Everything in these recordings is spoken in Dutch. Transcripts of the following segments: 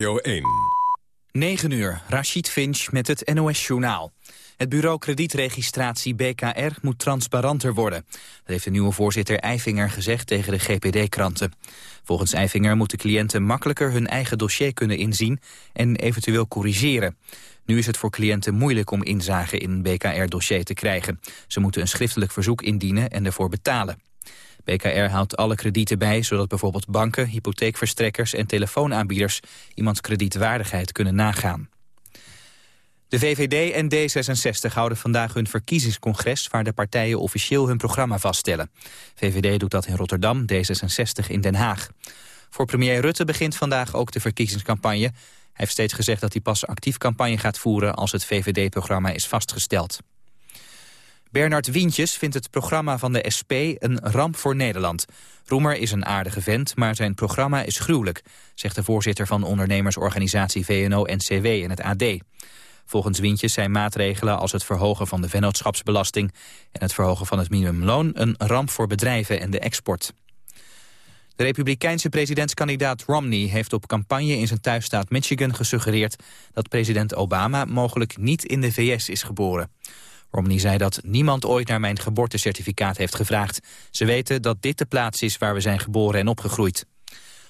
Radio 1. 9 uur, Rashid Finch met het NOS-journaal. Het bureau kredietregistratie BKR moet transparanter worden. Dat heeft de nieuwe voorzitter Eifinger gezegd tegen de GPD-kranten. Volgens Eifinger moeten cliënten makkelijker hun eigen dossier kunnen inzien en eventueel corrigeren. Nu is het voor cliënten moeilijk om inzage in een BKR-dossier te krijgen. Ze moeten een schriftelijk verzoek indienen en ervoor betalen. BKR houdt alle kredieten bij, zodat bijvoorbeeld banken, hypotheekverstrekkers en telefoonaanbieders iemands kredietwaardigheid kunnen nagaan. De VVD en D66 houden vandaag hun verkiezingscongres... waar de partijen officieel hun programma vaststellen. VVD doet dat in Rotterdam, D66 in Den Haag. Voor premier Rutte begint vandaag ook de verkiezingscampagne. Hij heeft steeds gezegd dat hij pas actief campagne gaat voeren... als het VVD-programma is vastgesteld. Bernard Wientjes vindt het programma van de SP een ramp voor Nederland. Roemer is een aardige vent, maar zijn programma is gruwelijk... zegt de voorzitter van ondernemersorganisatie VNO-NCW in het AD. Volgens Wientjes zijn maatregelen als het verhogen van de vennootschapsbelasting... en het verhogen van het minimumloon een ramp voor bedrijven en de export. De republikeinse presidentskandidaat Romney heeft op campagne in zijn thuisstaat Michigan gesuggereerd dat president Obama mogelijk niet in de VS is geboren. Romney zei dat niemand ooit naar mijn geboortecertificaat heeft gevraagd. Ze weten dat dit de plaats is waar we zijn geboren en opgegroeid.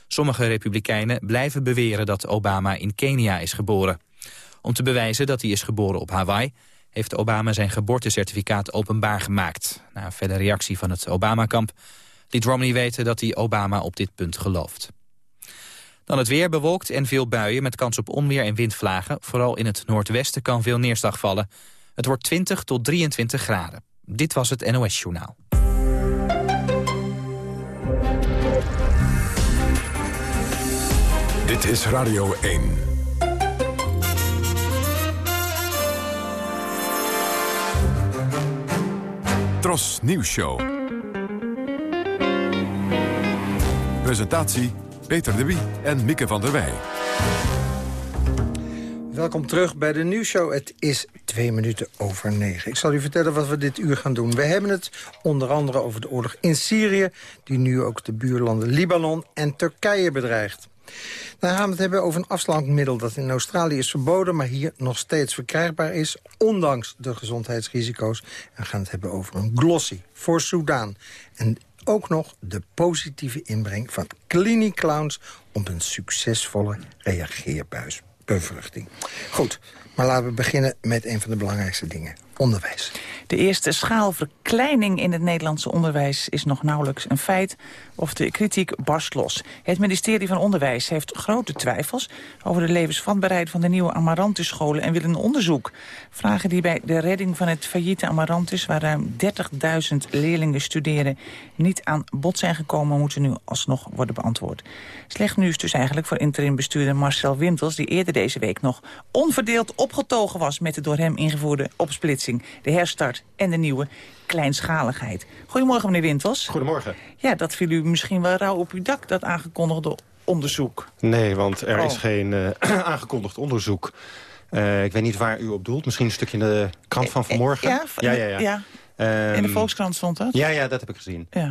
Sommige republikeinen blijven beweren dat Obama in Kenia is geboren. Om te bewijzen dat hij is geboren op Hawaii... heeft Obama zijn geboortecertificaat openbaar gemaakt. Na een verdere reactie van het Obama-kamp liet Romney weten dat hij Obama op dit punt gelooft. Dan het weer bewolkt en veel buien met kans op onweer en windvlagen. Vooral in het noordwesten kan veel neerslag vallen. Het wordt 20 tot 23 graden. Dit was het NOS Journaal. Dit is Radio 1. Tros Nieuws Show. Presentatie Peter de Wie en Mieke van der Wij. Welkom terug bij de nieuwsshow. Het is twee minuten over negen. Ik zal u vertellen wat we dit uur gaan doen. We hebben het onder andere over de oorlog in Syrië... die nu ook de buurlanden Libanon en Turkije bedreigt. Dan gaan we het hebben over een afslankmiddel dat in Australië is verboden... maar hier nog steeds verkrijgbaar is, ondanks de gezondheidsrisico's. En we gaan het hebben over een glossy voor Soudaan. En ook nog de positieve inbreng van Clinic Clowns... op een succesvolle reageerbuis bevruchting. Goed, maar laten we beginnen met een van de belangrijkste dingen. Onderwijs. De eerste schaalverkleining in het Nederlandse onderwijs is nog nauwelijks een feit of de kritiek barst los. Het ministerie van Onderwijs heeft grote twijfels over de levensvatbaarheid van de nieuwe Amarantus-scholen en wil een onderzoek. Vragen die bij de redding van het failliete Amarantus, waar ruim 30.000 leerlingen studeren, niet aan bod zijn gekomen, moeten nu alsnog worden beantwoord. Slecht nieuws dus eigenlijk voor interim-bestuurder Marcel Wintels, die eerder deze week nog onverdeeld opgetogen was met de door hem ingevoerde opsplitsing, de herstart en de nieuwe kleinschaligheid. Goedemorgen, meneer Wintels. Goedemorgen. Ja, dat viel u misschien wel rauw op uw dak, dat aangekondigde onderzoek. Nee, want er is Oh. geen uh, aangekondigd onderzoek. Uh, ik weet niet waar u op doelt. Misschien een stukje in de krant van vanmorgen. Ja, ja, ja. ja. ja. Um, in de Volkskrant stond dat? Ja, ja, dat heb ik gezien. Ja.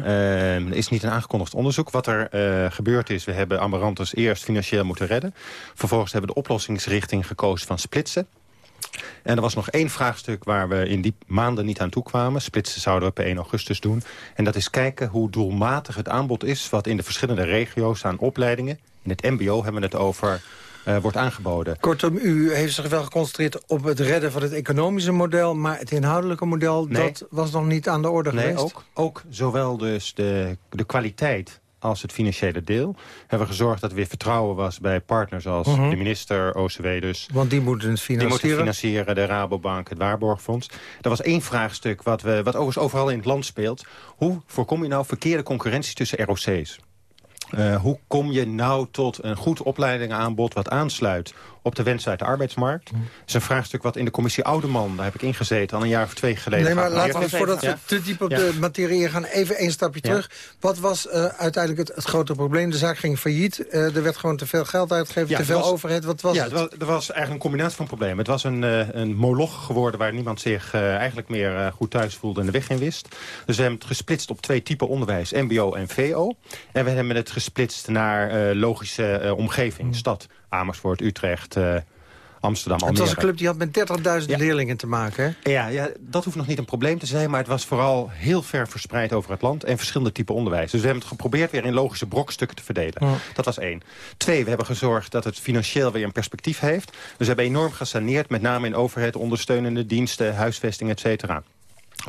Um, er is niet een aangekondigd onderzoek. Wat er uh, gebeurd is, we hebben Amarantus eerst financieel moeten redden. Vervolgens hebben we de oplossingsrichting gekozen van splitsen. En er was nog één vraagstuk waar we in die maanden niet aan toe kwamen. Splitsen zouden we per 1 augustus doen. En dat is kijken hoe doelmatig het aanbod is... wat in de verschillende regio's aan opleidingen... in het mbo hebben we het over... Uh, wordt aangeboden. Kortom, u heeft zich wel geconcentreerd op het redden van het economische model... maar het inhoudelijke model, nee. dat was nog niet aan de orde nee, geweest? Ook, ook zowel dus de, de kwaliteit als het financiële deel. Hebben we gezorgd dat er weer vertrouwen was bij partners als uh -huh. de minister, OCW dus. Want die moeten het financieren? Die moeten financieren, de Rabobank, het Waarborgfonds. Er was één vraagstuk wat, we, wat overigens overal in het land speelt. Hoe voorkom je nou verkeerde concurrentie tussen ROC's? Uh, hoe kom je nou tot een goed opleidingenaanbod wat aansluit op de wensen uit de arbeidsmarkt? Dat is een vraagstuk wat in de commissie Oudeman, daar heb ik ingezeten al een jaar of twee geleden. Nee, maar laten we voordat we te diep op ja. de materie gaan even één stapje ja. terug. Wat was uh, uiteindelijk het, het, grote probleem? De zaak ging failliet, uh, er werd gewoon te veel geld uitgegeven, te veel was, overheid. Wat was ja, het? was, er was eigenlijk een combinatie van problemen. Het was een, uh, een moloch geworden waar niemand zich eigenlijk meer goed thuis voelde en de weg in wist. Dus we hebben het gesplitst op twee typen onderwijs, mbo en vo. En we hebben het gesplitst naar uh, logische uh, omgeving, mm. stad. Amersfoort, Utrecht, uh, Amsterdam, Almere. Het was een club die had met 30.000 leerlingen te maken, hè? Ja, ja, dat hoeft nog niet een probleem te zijn... maar het was vooral heel ver verspreid over het land... en verschillende typen onderwijs. Dus we hebben het geprobeerd weer in logische brokstukken te verdelen. Dat was één. Twee, we hebben gezorgd dat het financieel weer een perspectief heeft. Dus we hebben enorm gesaneerd, met name in overheid... ondersteunende diensten, huisvesting, et cetera.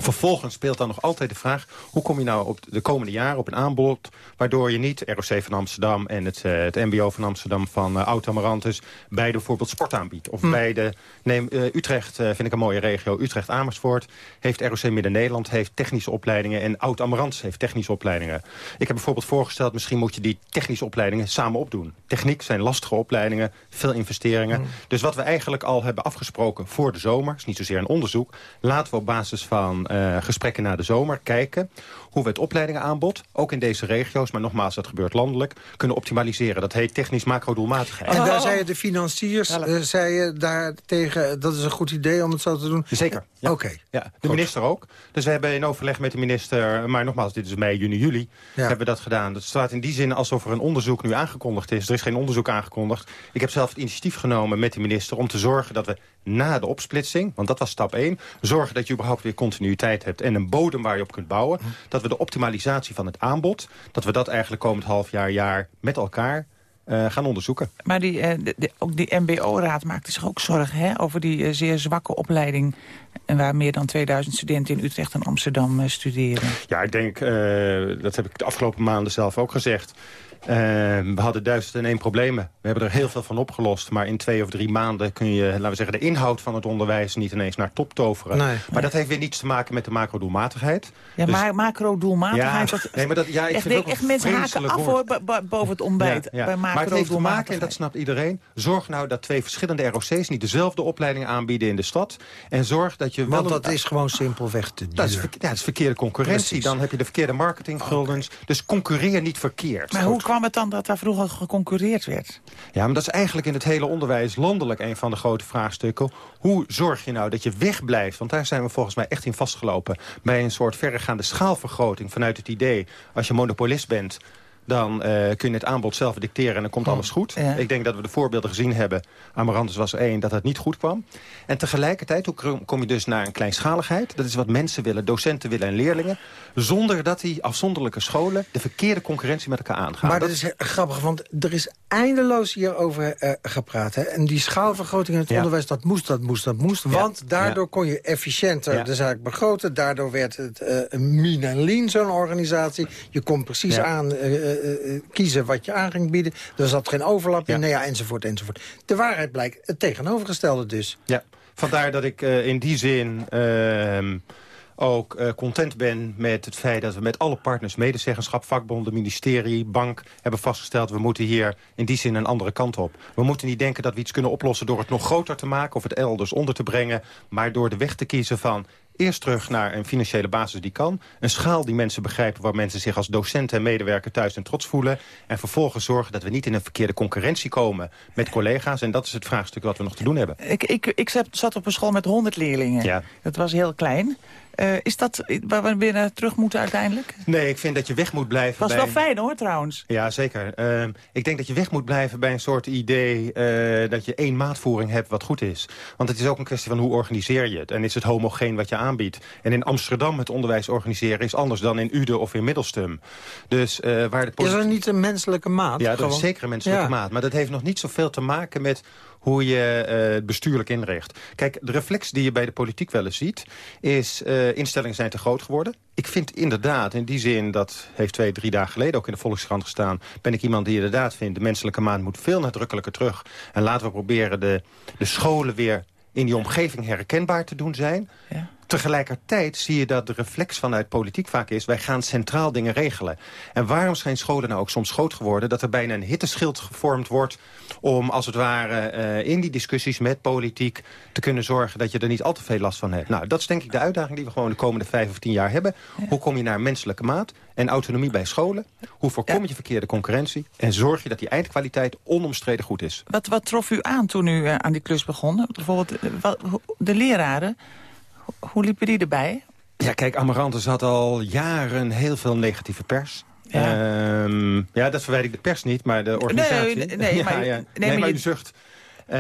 Vervolgens speelt dan nog altijd de vraag... hoe kom je nou op de komende jaren op een aanbod... waardoor je niet ROC van Amsterdam en het, uh, het mbo van Amsterdam van uh, Oud-Amarantus... beide bijvoorbeeld sport aanbiedt. Of hm. beide... Neem, uh, Utrecht vind ik een mooie regio. Utrecht-Amersfoort heeft ROC Midden-Nederland... heeft technische opleidingen en Oud-Amarantus heeft technische opleidingen. Ik heb bijvoorbeeld voorgesteld... misschien moet je die technische opleidingen samen opdoen. Techniek zijn lastige opleidingen, veel investeringen. Hm. Dus wat we eigenlijk al hebben afgesproken voor de zomer... is niet zozeer een onderzoek... laten we op basis van uh, gesprekken na de zomer kijken hoe we het opleidingenaanbod, ook in deze regio's... maar nogmaals, dat gebeurt landelijk, kunnen optimaliseren. Dat heet technisch macrodoelmatigheid. En daar zeiden de financiers, uh, zeiden daar tegen... dat is een goed idee om het zo te doen? Zeker. Ja. Oké. Ja, de minister ook. Dus we hebben in overleg met de minister... maar nogmaals, dit is mei, juni, juli, hebben we dat gedaan. Dat staat in die zin alsof er een onderzoek nu aangekondigd is. Er is geen onderzoek aangekondigd. Ik heb zelf het initiatief genomen met de minister... om te zorgen dat we na de opsplitsing, want dat was stap 1... zorgen dat je überhaupt weer continuïteit hebt... en een bodem waar je op kunt bouwen... dat we de optimalisatie van het aanbod... dat we dat eigenlijk komend half jaar, jaar met elkaar uh, gaan onderzoeken. Maar die, uh, de, ook die mbo-raad maakte zich ook zorgen hè, over die uh, zeer zwakke opleiding... en waar meer dan 2000 studenten in Utrecht en Amsterdam studeren. Ja, ik denk, dat heb ik de afgelopen maanden zelf ook gezegd... Uh, we hadden duizend en één problemen. We hebben er heel veel van opgelost. Maar in twee of drie maanden kun je, laten we zeggen... de inhoud van het onderwijs niet ineens naar top toveren. Nee, maar dat heeft weer niets te maken met de macrodoelmatigheid. Ja, dus, maar macrodoelmatigheid... Ja, nee, maar dat, ja, ik echt, vind echt mensen haken af hoor, boven het ontbijt. Ja, ja. Bij maar het heeft te maken, en dat snapt iedereen... zorg nou dat twee verschillende ROC's niet dezelfde opleidingen aanbieden in de stad. En zorg dat je... Want dat is gewoon simpelweg te duur. Dat is, ja, dat is verkeerde concurrentie. Dan heb je de verkeerde marketingguldens. Okay. Dus concurreer niet verkeerd. Maar hoe kwam het dan dat daar vroeger geconcurreerd werd? Ja, maar dat is eigenlijk in het hele onderwijs landelijk een van de grote vraagstukken. Hoe zorg je nou dat je wegblijft? Want daar zijn we volgens mij echt in vastgelopen. Bij een soort verregaande schaalvergroting vanuit het idee... als je monopolist bent, dan uh, kun je het aanbod zelf dicteren en dan komt alles goed. Ik denk dat we de voorbeelden gezien hebben. Amarantus was één, dat het niet goed kwam. En tegelijkertijd hoe kom je dus naar een kleinschaligheid. Dat is wat mensen willen, docenten willen en leerlingen. Zonder dat die afzonderlijke scholen de verkeerde concurrentie met elkaar aangaan. Maar dat, is grappig, want er is eindeloos hierover uh, gepraat. Hè? En die schaalvergroting in het onderwijs, dat moest, dat moest, dat moest. Want daardoor kon je efficiënter de zaak begroten. Daardoor werd het uh, Minalin zo'n organisatie. Je kon precies aan uh, kiezen wat je aan ging bieden. Er zat geen overlap in, nou ja, enzovoort, enzovoort. De waarheid blijkt het tegenovergestelde dus. Ja, vandaar dat ik in die zin ehm, ook uh, content ben met het feit dat we met alle partners... medezeggenschap, vakbonden, ministerie, bank... hebben vastgesteld, we moeten hier in die zin een andere kant op. We moeten niet denken dat we iets kunnen oplossen door het nog groter te maken... of het elders onder te brengen, maar door de weg te kiezen van Eerst terug naar een financiële basis die kan. Een schaal die mensen begrijpen waar mensen zich als docenten en medewerker thuis en trots voelen. En vervolgens zorgen dat we niet in een verkeerde concurrentie komen met collega's. En dat is het vraagstuk wat we nog te doen hebben. Ik, ik, ik zat op een school met 100 leerlingen. Ja. Dat was heel klein. Uh, is dat waar we weer naar terug moeten uiteindelijk? Nee, ik vind dat je weg moet blijven Was bij... wel fijn hoor, trouwens. Ja, zeker. Uh, ik denk dat je weg moet blijven bij een soort idee... Uh, dat je één maatvoering hebt wat goed is. Want het is ook een kwestie van hoe organiseer je het. En is het homogeen wat je aanbiedt. En in Amsterdam het onderwijs organiseren is anders dan in Uden of in Middelstum. Dus, waar de Is er niet een menselijke maat? Ja, dat is zeker een menselijke maat. Maar dat heeft nog niet zoveel te maken met hoe je het bestuurlijk inricht. Kijk, de reflex die je bij de politiek wel eens ziet... is uh, instellingen zijn te groot geworden. Ik vind inderdaad, in die zin, dat heeft twee, drie dagen geleden ook in de Volkskrant gestaan... ben ik iemand die inderdaad vindt, de menselijke maand moet veel nadrukkelijker terug. En laten we proberen de, de scholen weer in die omgeving herkenbaar te doen zijn. Ja. Tegelijkertijd zie je dat de reflex vanuit politiek vaak is... wij gaan centraal dingen regelen. En waarom zijn scholen nou ook soms groot geworden... dat er bijna een hitteschild gevormd wordt... om als het ware uh, in die discussies met politiek te kunnen zorgen... dat je er niet al te veel last van hebt. Nou, dat is denk ik de uitdaging die we gewoon de komende vijf of tien jaar hebben. Hoe kom je naar menselijke maat en autonomie bij scholen? Hoe voorkom je verkeerde concurrentie? En zorg je dat die eindkwaliteit onomstreden goed is? Wat, wat trof u aan toen u uh, aan die klus begon? Bijvoorbeeld uh, de leraren hoe liepen die erbij? Ja, kijk, Amarantus had al jaren heel veel negatieve pers. Ja, um, ja dat verwijt ik de pers niet, maar de organisatie. Nee, nee, maar, ja, nee, nee, maar, u zucht. Uh,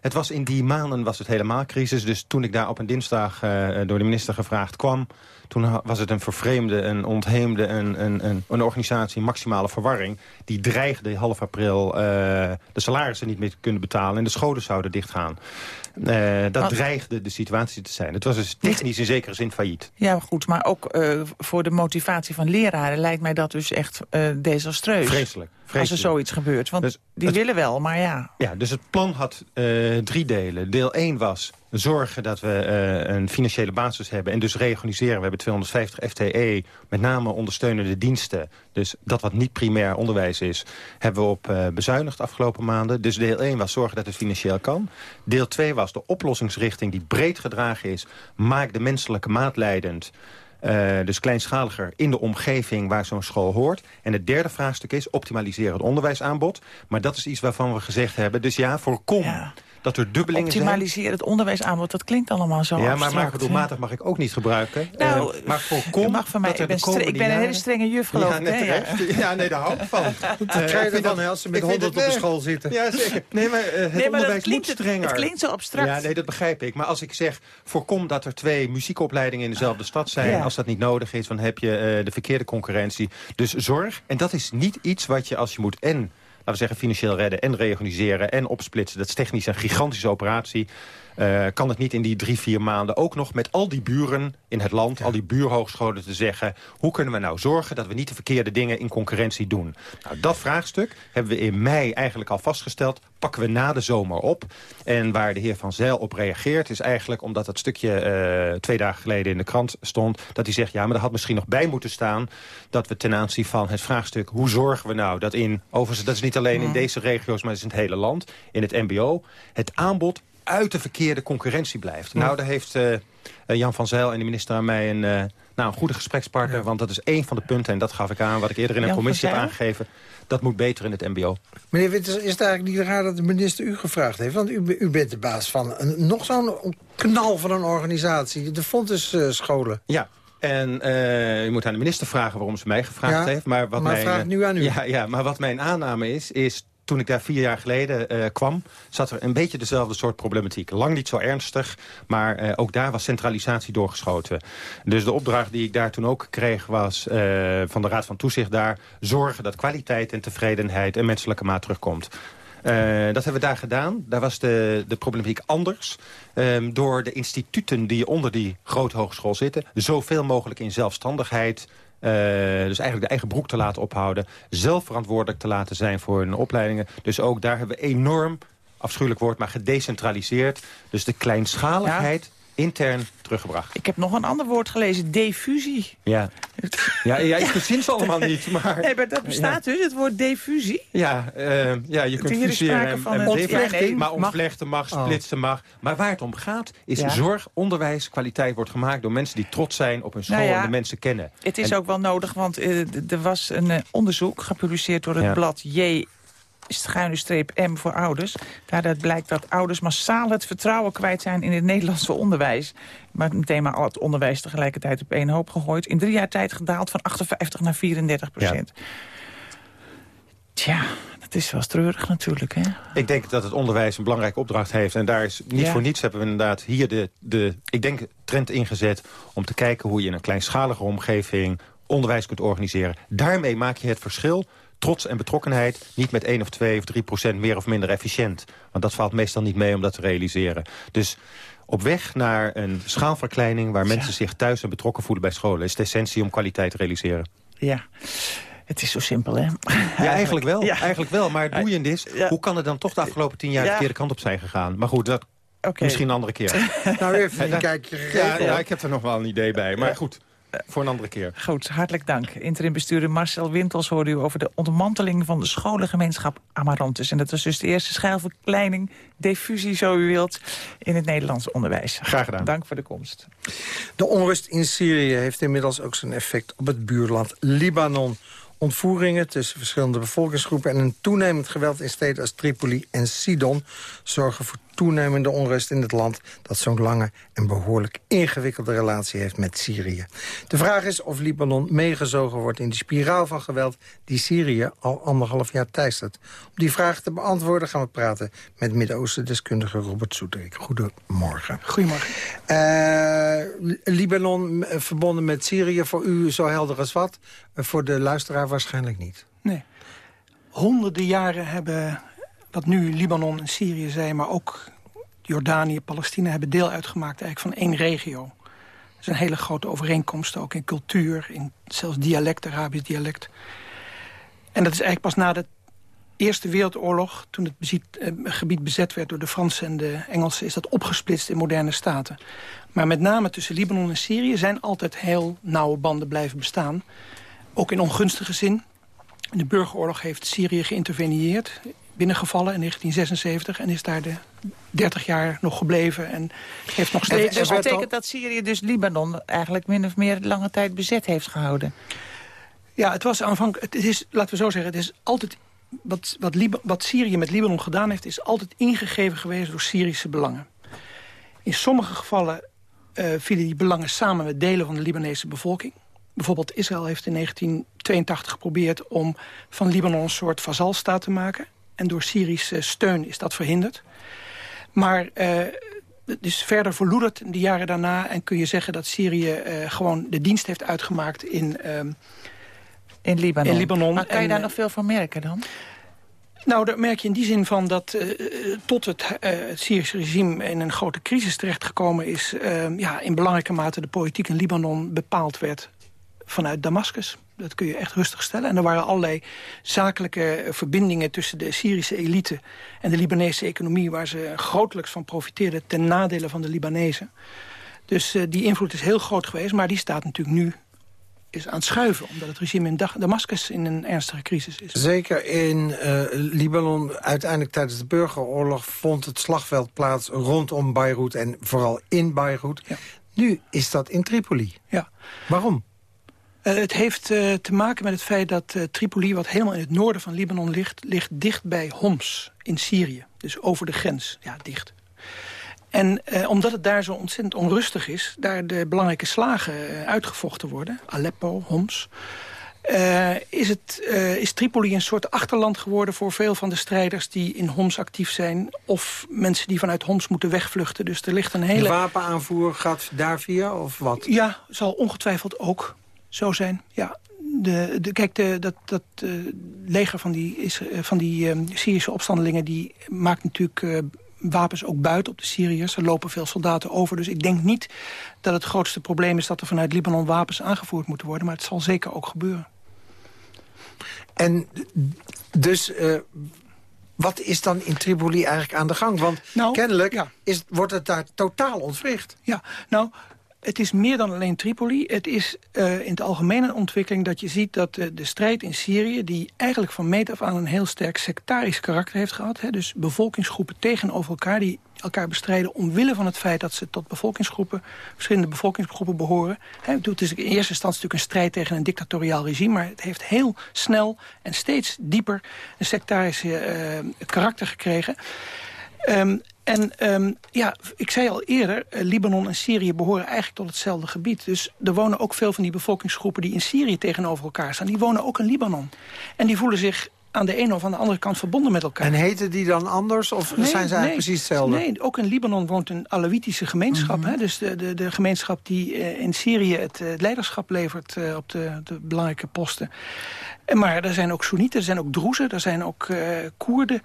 het was in die maanden was het helemaal crisis. Dus toen ik daar op een dinsdag uh, door de minister gevraagd kwam... Toen was het een vervreemde, een ontheemde, een, een, een, een organisatie maximale verwarring. Die dreigde half april uh, de salarissen niet meer te kunnen betalen en de scholen zouden dichtgaan. Uh, dat dreigde de situatie te zijn. Het was dus technisch in zekere zin failliet. Ja, goed, maar ook uh, voor de motivatie van leraren lijkt mij dat dus echt desastreus. Vreselijk. Als er zoiets gebeurt. Want dus die willen wel, maar ja. Ja, dus het plan had uh, drie delen. Deel 1 was zorgen dat we uh, een financiële basis hebben... en dus reorganiseren. We hebben 250 FTE, met name ondersteunende diensten. Dus dat wat niet primair onderwijs is... hebben we op uh, bezuinigd afgelopen maanden. Dus deel 1 was zorgen dat het financieel kan. Deel 2 was de oplossingsrichting die breed gedragen is. Maak de menselijke maat leidend... Uh, dus kleinschaliger in de omgeving waar zo'n school hoort. En het derde vraagstuk is optimaliseren het onderwijsaanbod. Maar dat is iets waarvan we gezegd hebben. Dus ja, voorkom... Ja dat er dubbelingen Optimaliseren het onderwijsaanbod, dat klinkt allemaal zo Ja, maar doelmatig mag ik ook niet gebruiken. Nou, uh, maar voorkom mag van mij, dat ik ben, ik ben een hele strenge juf, geloof ja, ik. Ja. ja, nee, daar hou ik van. Dat krijg je dan als ze met honderd op de school zitten. Ja, zeker. Nee, maar uh, het nee, maar onderwijs klinkt, moet strenger. Het klinkt zo abstract. Ja, nee, dat begrijp ik. Maar als ik zeg, voorkom dat er twee muziekopleidingen in dezelfde stad zijn... Ja. als dat niet nodig is, dan heb je uh, de verkeerde concurrentie. Dus zorg, en dat is niet iets wat je als je moet en laten we zeggen, financieel redden en reorganiseren en opsplitsen. Dat is technisch een gigantische operatie. Uh, kan het niet in die drie, vier maanden ook nog met al die buren in het land... Ja. al die buurhogescholen te zeggen... hoe kunnen we nou zorgen dat we niet de verkeerde dingen in concurrentie doen? Nou, dat vraagstuk hebben we in mei eigenlijk al vastgesteld... pakken we na de zomer op. En waar de heer Van Zijl op reageert is eigenlijk... omdat dat stukje uh, twee dagen geleden in de krant stond... dat hij zegt, ja, maar er had misschien nog bij moeten staan... dat we ten aanzien van het vraagstuk... hoe zorgen we nou dat in... overigens, dat is niet alleen in deze regio's... maar is in het hele land, in het mbo... het aanbod uit de verkeerde concurrentie blijft. Nou, daar heeft uh, Jan van Zijl en de minister aan mij een, uh, nou, een goede gesprekspartner. Ja. Want dat is één van de punten, en dat gaf ik aan... wat ik eerder in een Jan commissie heb aangegeven. Dat moet beter in het mbo. Meneer Witters, is het eigenlijk niet raar dat de minister u gevraagd heeft? Want u, u bent de baas van een, nog zo'n knal van een organisatie. De Fontes uh, scholen. Ja, en uh, u moet aan de minister vragen waarom ze mij gevraagd ja, heeft. Maar, wat maar mijn, vraag nu aan u. Ja, ja, maar wat mijn aanname is, is toen ik daar vier jaar geleden uh, kwam... zat er een beetje dezelfde soort problematiek. Lang niet zo ernstig, maar uh, ook daar was centralisatie doorgeschoten. Dus de opdracht die ik daar toen ook kreeg was uh, van de Raad van Toezicht daar... zorgen dat kwaliteit en tevredenheid en menselijke maat terugkomt. Dat hebben we daar gedaan. Daar was de, de problematiek anders. Um, door de instituten die onder die grote hogeschool zitten... zoveel mogelijk in zelfstandigheid dus eigenlijk de eigen broek te laten ophouden. Zelf verantwoordelijk te laten zijn voor hun opleidingen. Dus ook daar hebben we enorm, afschuwelijk woord, maar gedecentraliseerd. Dus de kleinschaligheid... Ja intern teruggebracht. Ik heb nog een ander woord gelezen, diffusie. Ja, ja, ja ik verzin ze allemaal niet. Maar, nee, maar dat bestaat ja. dus, het woord diffusie. Ja, uh, ja je kunt fuseren en, en ontvlechten, nee, maar ontvlechten mag, mag splitsen oh. mag. Maar waar het om gaat, is ja. zorg, onderwijs, kwaliteit wordt gemaakt... door mensen die trots zijn op hun school nou ja, en de mensen kennen. Het is en, ook wel nodig, want uh, er was een uh, onderzoek gepubliceerd door het blad J schuine streep M voor ouders. Daaruit blijkt dat ouders massaal het vertrouwen kwijt zijn in het Nederlandse onderwijs. Maar meteen maar al het onderwijs tegelijkertijd op één hoop gegooid. In drie jaar tijd gedaald van 58 naar 34 procent. Ja. Tja, dat is wel treurig natuurlijk. Hè? Ik denk dat het onderwijs een belangrijke opdracht heeft. En daar is niet ja. voor niets hebben we inderdaad hier de, de ik denk, trend ingezet... om te kijken hoe je in een kleinschalige omgeving onderwijs kunt organiseren. Daarmee maak je het verschil trots en betrokkenheid niet met 1 of 2 of 3 procent meer of minder efficiënt. Want dat valt meestal niet mee om dat te realiseren. Dus op weg naar een schaalverkleining waar mensen zich thuis en betrokken voelen bij scholen... is de essentie om kwaliteit te realiseren. Ja. Het is zo simpel, hè? Ja, eigenlijk wel. Ja. Eigenlijk wel. Maar het boeiend is, ja. hoe kan het dan toch de afgelopen tien jaar de verkeerde kant op zijn gegaan? Maar goed, dat okay. misschien een andere keer. nou, even een kijkje ja, ja, ik heb er nog wel een idee bij. Maar goed. Voor een andere keer. Goed, hartelijk dank. Interim bestuurder Marcel Wintels hoorde u over de ontmanteling van de scholengemeenschap Amarantus. En dat was dus de eerste schijlverkleining, diffusie zo u wilt, in het Nederlands onderwijs. Graag gedaan. Dank voor de komst. De onrust in Syrië heeft inmiddels ook zijn effect op het buurland Libanon. Ontvoeringen tussen verschillende bevolkingsgroepen... en een toenemend geweld in steden als Tripoli en Sidon... zorgen voor toenemende onrust in het land... dat zo'n lange en behoorlijk ingewikkelde relatie heeft met Syrië. De vraag is of Libanon meegezogen wordt in de spiraal van geweld... die Syrië al anderhalf jaar teistert. Om die vraag te beantwoorden gaan we praten met Midden-Oosten-deskundige Robert Soeterik. Goedemorgen. Goedemorgen. Uh, Libanon eh, verbonden met Syrië, voor u zo helder als wat. Uh, voor de luisteraar waarschijnlijk niet. Nee. Honderden jaren hebben wat nu Libanon en Syrië zijn... maar ook Jordanië, Palestina hebben deel uitgemaakt eigenlijk van één regio. Er zijn hele grote overeenkomsten, ook in cultuur, in zelfs dialect, Arabisch dialect. En dat is eigenlijk pas na de Eerste Wereldoorlog, toen het eh, gebied bezet werd door de Fransen en de Engelsen... is dat opgesplitst in moderne staten. Maar met name tussen Libanon en Syrië zijn altijd heel nauwe banden blijven bestaan. Ook in ongunstige zin. In de burgeroorlog heeft Syrië geïntervenieerd binnengevallen in 1976... en is daar de 30 jaar nog gebleven en heeft nog steeds... Dus dat betekent dat Syrië dus Libanon eigenlijk min of meer lange tijd bezet heeft gehouden? Ja, het was aanvankelijk... Het is, laten we zo zeggen, het is altijd... Wat, wat, wat Syrië met Libanon gedaan heeft... is altijd ingegeven geweest door Syrische belangen. In sommige gevallen uh, vielen die belangen samen met delen van de Libanese bevolking. Bijvoorbeeld Israël heeft in 1982 geprobeerd om van Libanon een soort vazalstaat te maken. En door Syrische steun is dat verhinderd. Maar uh, het is verder verloederd in de jaren daarna. En kun je zeggen dat Syrië uh, gewoon de dienst heeft uitgemaakt in, uh, in, Libanon. in Libanon. Maar kan je en, daar nog veel van merken dan? Nou, daar merk je in die zin van dat uh, tot het, uh, het Syrische regime in een grote crisis terechtgekomen is... Uh, ja, in belangrijke mate de politiek in Libanon bepaald werd vanuit Damascus. Dat kun je echt rustig stellen. En er waren allerlei zakelijke verbindingen tussen de Syrische elite... en de Libanese economie waar ze grotelijks van profiteerden... ten nadele van de Libanezen. Dus uh, die invloed is heel groot geweest, maar die staat natuurlijk nu is aan het schuiven... omdat het regime in Damascus in een ernstige crisis is. Zeker in uh, Libanon, uiteindelijk tijdens de burgeroorlog... vond het slagveld plaats rondom Beirut en vooral in Beirut. Ja. Nu is dat in Tripoli. Ja. Waarom? Uh, het heeft uh, te maken met het feit dat uh, Tripoli, wat helemaal in het noorden van Libanon ligt... ligt dicht bij Homs in Syrië. Dus over de grens. Ja, dicht. En omdat het daar zo ontzettend onrustig is... daar de belangrijke slagen uitgevochten worden... Aleppo, Homs... is, het, is Tripoli een soort achterland geworden voor veel van de strijders... die in Homs actief zijn. Of mensen die vanuit Homs moeten wegvluchten. Dus er ligt een hele... De wapenaanvoer gaat daar via, of wat? Ja, zal ongetwijfeld ook zo zijn. Ja, de, de, kijk, de, dat, dat uh, leger van die, is, uh, van die uh, Syrische opstandelingen... die maakt natuurlijk wapens ook buiten op de Syriërs. Er lopen veel soldaten over. Dus ik denk niet dat het grootste probleem is... dat er vanuit Libanon wapens aangevoerd moeten worden. Maar het zal zeker ook gebeuren. En dus... wat is dan in Tripoli eigenlijk aan de gang? Want nou, kennelijk ja. is, wordt het daar totaal ontwricht. Ja, nou, het is meer dan alleen Tripoli. Het is uh, in het algemeen een ontwikkeling dat je ziet dat uh, de strijd in Syrië... die eigenlijk van meet af aan een heel sterk sectarisch karakter heeft gehad... Hè, dus bevolkingsgroepen tegenover elkaar die elkaar bestrijden... omwille van het feit dat ze tot bevolkingsgroepen, verschillende bevolkingsgroepen behoren. Hè, het is in eerste instantie natuurlijk een strijd tegen een dictatoriaal regime... maar het heeft heel snel en steeds dieper een sectarische uh, karakter gekregen... Um, en um, ja, ik zei al eerder, uh, Libanon en Syrië behoren eigenlijk tot hetzelfde gebied. Dus er wonen ook veel van die bevolkingsgroepen die in Syrië tegenover elkaar staan. Die wonen ook in Libanon. En die voelen zich aan de ene of aan de andere kant verbonden met elkaar. En heten die dan anders of nee, zijn ze eigenlijk nee, precies hetzelfde? Nee, ook in Libanon woont een Alawitische gemeenschap. Mm -hmm. hè? Dus de, de, de gemeenschap die uh, in Syrië het, uh, leiderschap levert uh, op de, de belangrijke posten. En, maar er zijn ook Soenieten, er zijn ook Droezen, er zijn ook Koerden...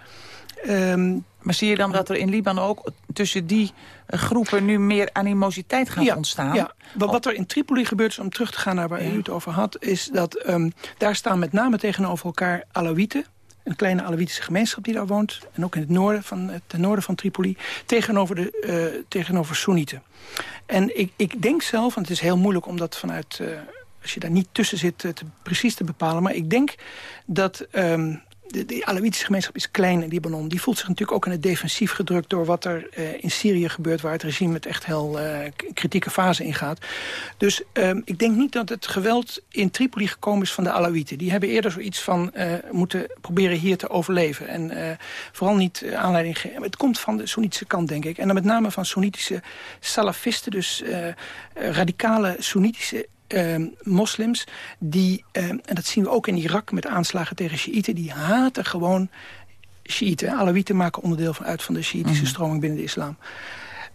Um, maar zie je dan dat er in Libanon ook tussen die groepen nu meer animositeit gaat ja, ontstaan? Ja, wat, wat er in Tripoli gebeurt, is om terug te gaan naar waar ja. u het over had... is dat um, daar staan met name tegenover elkaar Alawieten... een kleine Alawitische gemeenschap die daar woont... en ook in het noorden van, het noorden van Tripoli... tegenover, de, uh, tegenover Soenieten. En ik, ik denk zelf, want het is heel moeilijk om dat vanuit... Uh, als je daar niet tussen zit, te, precies te bepalen... maar ik denk dat... Um, de, Alawitische gemeenschap is klein in Libanon. Die voelt zich natuurlijk ook in het defensief gedrukt... door wat er uh, in Syrië gebeurt... waar het regime het echt heel uh, kritieke fase ingaat. Dus um, ik denk niet dat het geweld in Tripoli gekomen is van de Alawieten. Die hebben eerder zoiets van uh, moeten proberen hier te overleven. En vooral niet aanleiding geven. Het komt van de Soenitische kant, denk ik. En dan met name van Soenitische salafisten. Dus radicale Soenitische moslims, die, uh, en dat zien we ook in Irak met aanslagen tegen Shiiten... die haten gewoon Shiiten. Alawieten maken onderdeel van uit van de Shiïtische mm stroming binnen de islam.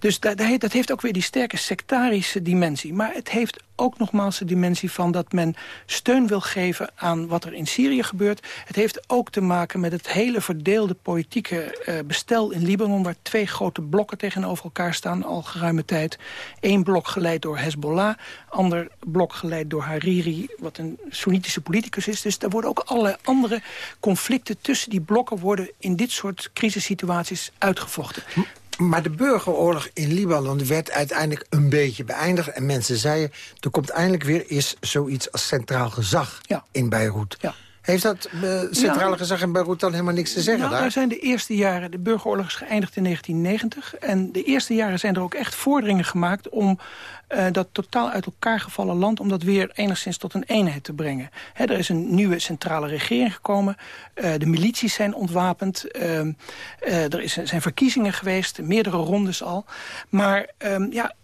Dus dat, dat heeft ook weer die sterke sectarische dimensie. Maar het heeft ook nogmaals de dimensie van dat men steun wil geven aan wat er in Syrië gebeurt. Het heeft ook te maken met het hele verdeelde politieke uh, bestel in Libanon... waar twee grote blokken tegenover elkaar staan al geruime tijd. Eén blok geleid door Hezbollah, ander blok geleid door Hariri... wat een Soenitische politicus is. Dus er worden ook allerlei andere conflicten tussen die blokken... worden in dit soort crisissituaties uitgevochten. Maar de burgeroorlog in Libanon werd uiteindelijk een beetje beëindigd. En mensen zeiden, er komt eindelijk weer eens zoiets als centraal gezag in Beirut. Ja. Heeft dat uh, centrale gezag in Beirut dan helemaal niks te zeggen nou, daar? Zijn de eerste jaren, de burgeroorlog is geëindigd in 1990. En de eerste jaren zijn er ook echt vorderingen gemaakt... om uh, dat totaal uit elkaar gevallen land... om dat weer enigszins tot een eenheid te brengen. er is een nieuwe centrale regering gekomen. Uh, de milities zijn ontwapend. Ehm, er is, zijn verkiezingen geweest, meerdere rondes al. Maar um, ja,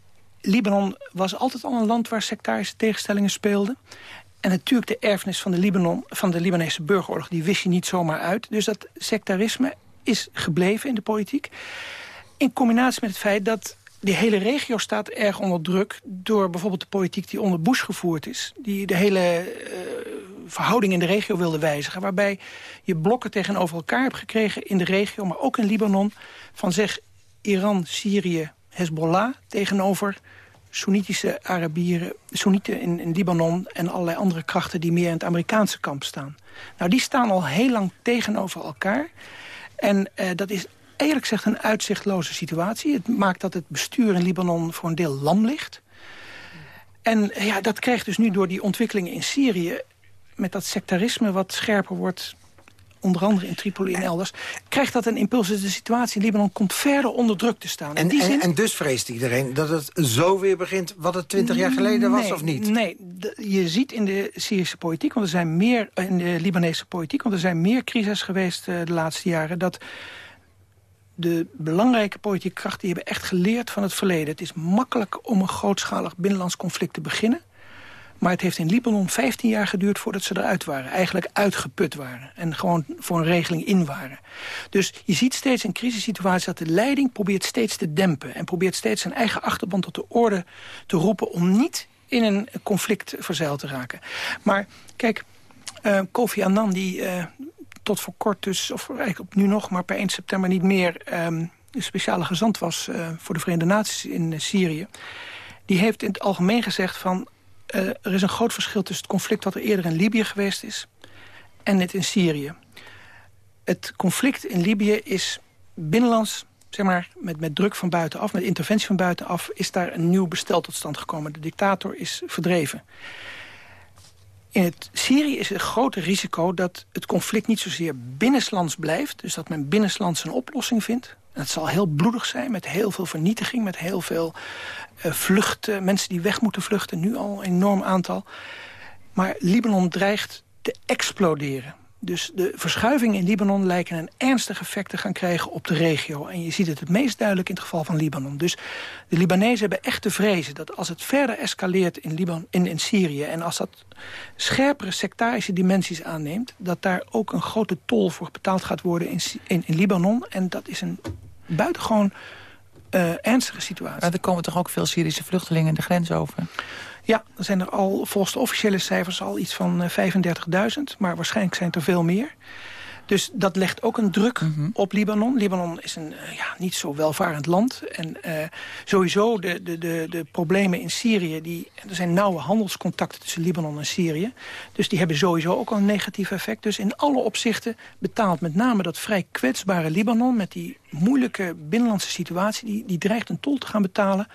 Libanon was altijd al een land waar sectarische tegenstellingen speelden. En natuurlijk de erfenis van de, Libanon, van de Libanese burgeroorlog... die wist je niet zomaar uit. Dus dat sectarisme is gebleven in de politiek. In combinatie met het feit dat die hele regio staat erg onder druk... door bijvoorbeeld de politiek die onder Bush gevoerd is. Die de hele uh, verhouding in de regio wilde wijzigen. Waarbij je blokken tegenover elkaar hebt gekregen in de regio... maar ook in Libanon van zeg Iran, Syrië, Hezbollah... tegenover Soenitische Arabieren, Soenieten in, Libanon... en allerlei andere krachten die meer in het Amerikaanse kamp staan. Nou, die staan al heel lang tegenover elkaar. En uh, dat is eerlijk gezegd een uitzichtloze situatie. Het maakt dat het bestuur in Libanon voor een deel lam ligt. En ja, dat krijgt dus nu door die ontwikkelingen in Syrië... met dat sectarisme wat scherper wordt onder andere in Tripoli en elders... krijgt dat een impuls. Dus de situatie in Libanon komt verder onder druk te staan. En, en, en dus vreest iedereen dat het zo weer begint... wat het twintig jaar geleden was, of niet? Nee, je ziet in de Syrische politiek... want er zijn meer in de Libanese politiek... want er zijn meer crises geweest uh, de laatste jaren... dat de belangrijke politieke krachten die hebben echt geleerd van het verleden. Het is makkelijk om een grootschalig binnenlands conflict te beginnen. Maar het heeft in Libanon 15 jaar geduurd voordat ze eruit waren. Eigenlijk uitgeput waren. En gewoon voor een regeling in waren. Dus je ziet steeds in crisissituaties dat de leiding probeert steeds te dempen. En probeert steeds zijn eigen achterban tot de orde te roepen... om niet in een conflict verzeild te raken. Maar kijk, uh, Kofi Annan die... Uh, tot voor kort dus, of eigenlijk op nu nog, maar per 1 september niet meer... Um, speciale gezant was uh, voor de Verenigde Naties in Syrië... die heeft in het algemeen gezegd van... Uh, er is een groot verschil tussen het conflict dat er eerder in Libië geweest is... en het in Syrië. Het conflict in Libië is binnenlands, zeg maar, met, met druk van buitenaf... met interventie van buitenaf, is daar een nieuw bestel tot stand gekomen. De dictator is verdreven. In het Syrië is het grote risico dat het conflict niet zozeer binnenlands blijft... dus dat men binnenlands een oplossing vindt. Het zal heel bloedig zijn, met heel veel vernietiging... met heel veel uh, vluchten, mensen die weg moeten vluchten. Nu al een enorm aantal. Maar Libanon dreigt te exploderen. Dus de verschuivingen in Libanon lijken een ernstig effect te gaan krijgen op de regio. En je ziet het het meest duidelijk in het geval van Libanon. Dus de Libanezen hebben echt te vrezen dat als het verder escaleert in, Liban in, in Syrië... en als dat scherpere sectarische dimensies aanneemt... dat daar ook een grote tol voor betaald gaat worden in, in Libanon. En dat is een buitengewoon uh, ernstige situatie. Maar er komen toch ook veel Syrische vluchtelingen de grens over? Ja, er zijn er al volgens de officiële cijfers al iets van 35.000. Eh, maar waarschijnlijk zijn het er veel meer. Dus dat legt ook een druk mhm. op Libanon. Libanon is een uh, ja, niet zo welvarend land. En uh, sowieso de, de, de, de problemen in Syrië... Die, er zijn nauwe handelscontacten tussen Libanon en Syrië. Dus die hebben sowieso ook al een negatief effect. Dus in alle opzichten betaalt met name dat vrij kwetsbare Libanon... met die moeilijke binnenlandse situatie... Die, die dreigt een tol te gaan betalen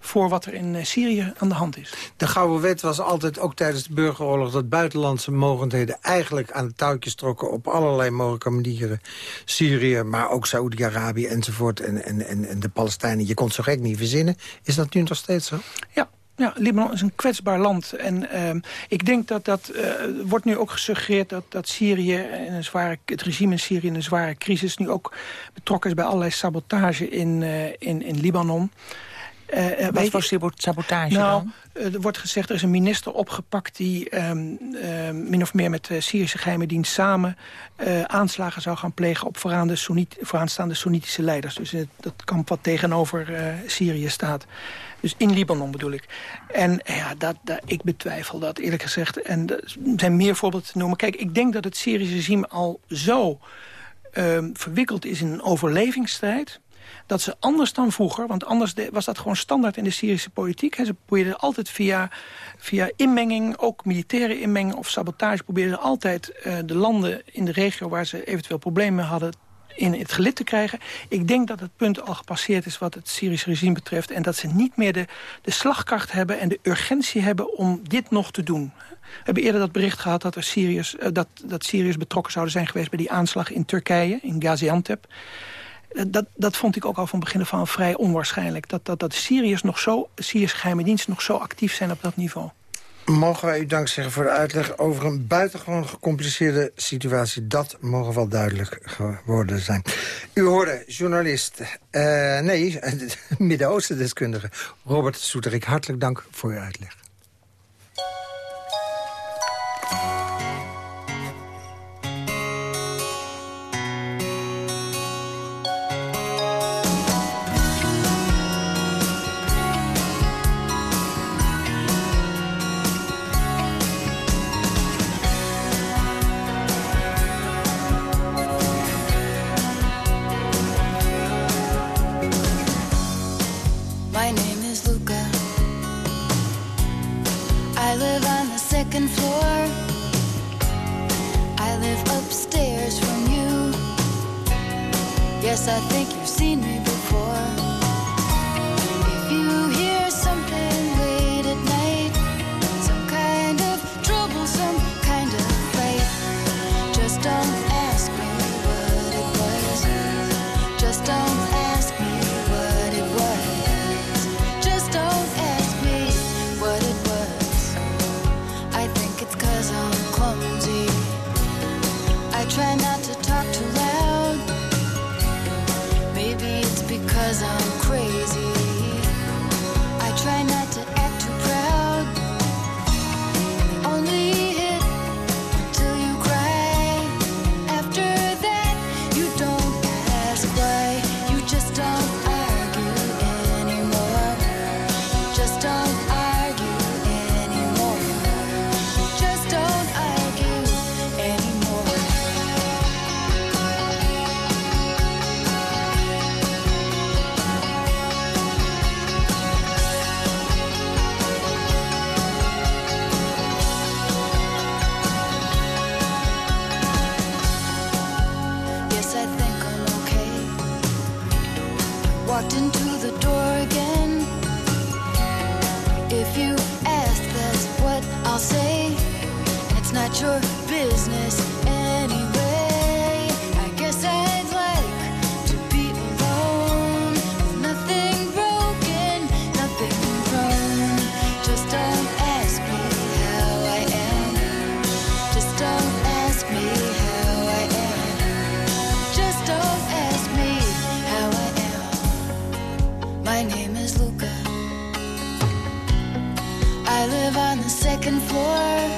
voor wat er in eh, Syrië aan de hand is. De Gouden Wet was altijd, ook tijdens de burgeroorlog... dat buitenlandse mogendheden eigenlijk aan de touwtjes trokken... op allerlei mogelijke manieren. Syrië, maar ook Saoedi-Arabië enzovoort. En, en, en, en de Palestijnen, je kon het zo gek niet verzinnen. Is dat nu nog steeds zo? Ja, ja, Libanon is een kwetsbaar land. En uh, ik denk dat dat... Uh, wordt nu ook gesuggereerd dat, dat Syrië... In een zware, het regime in Syrië in een zware crisis... nu ook betrokken is bij allerlei sabotage in, uh, in, in Libanon. Uh, Wat voor sabotage nou, dan? er wordt gezegd, er is een minister opgepakt... die um, uh, min of meer met de Syrische geheime dienst samen... Uh, aanslagen zou gaan plegen op vooraanstaande Soenitische leiders. Dus dat kamp wat tegenover Syrië staat. Dus in Libanon bedoel ik. En ja, dat, dat, ik betwijfel dat eerlijk gezegd. En er zijn meer voorbeelden te noemen. Kijk, ik denk dat het Syrische regime al zo um, verwikkeld is in een overlevingsstrijd dat ze anders dan vroeger... want anders was dat gewoon standaard in de Syrische politiek. Ze probeerden altijd via, via inmenging, ook militaire inmenging of sabotage... probeerden altijd uh, de landen in de regio waar ze eventueel problemen hadden in het gelid te krijgen. Ik denk dat het punt al gepasseerd is wat het Syrische regime betreft... en dat ze niet meer de, de slagkracht hebben en de urgentie hebben om dit nog te doen. We hebben eerder dat bericht gehad dat, er Syriërs, uh, dat, dat Syriërs betrokken zouden zijn geweest... bij die aanslag in Turkije, in Gaziantep. Eh, dat, dat vond ik ook al van begin af aan vrij onwaarschijnlijk. Dat, dat, dat Syriërs nog zo, Syrische geheime diensten nog zo actief zijn op dat niveau. Mogen wij u dank zeggen voor de uitleg over een buitengewoon gecompliceerde situatie. Dat mogen wel duidelijk geworden zijn. U hoorde journalist, uh, nee, Midden-Oosten deskundige Robert Soeterik. Hartelijk dank voor uw uitleg. It's not your business anyway. I guess I'd like to be alone. Nothing broken, nothing wrong. Just don't ask me how I am. Just don't ask me how I am. Just don't ask me how I am. My name is Luca. I live on the second floor.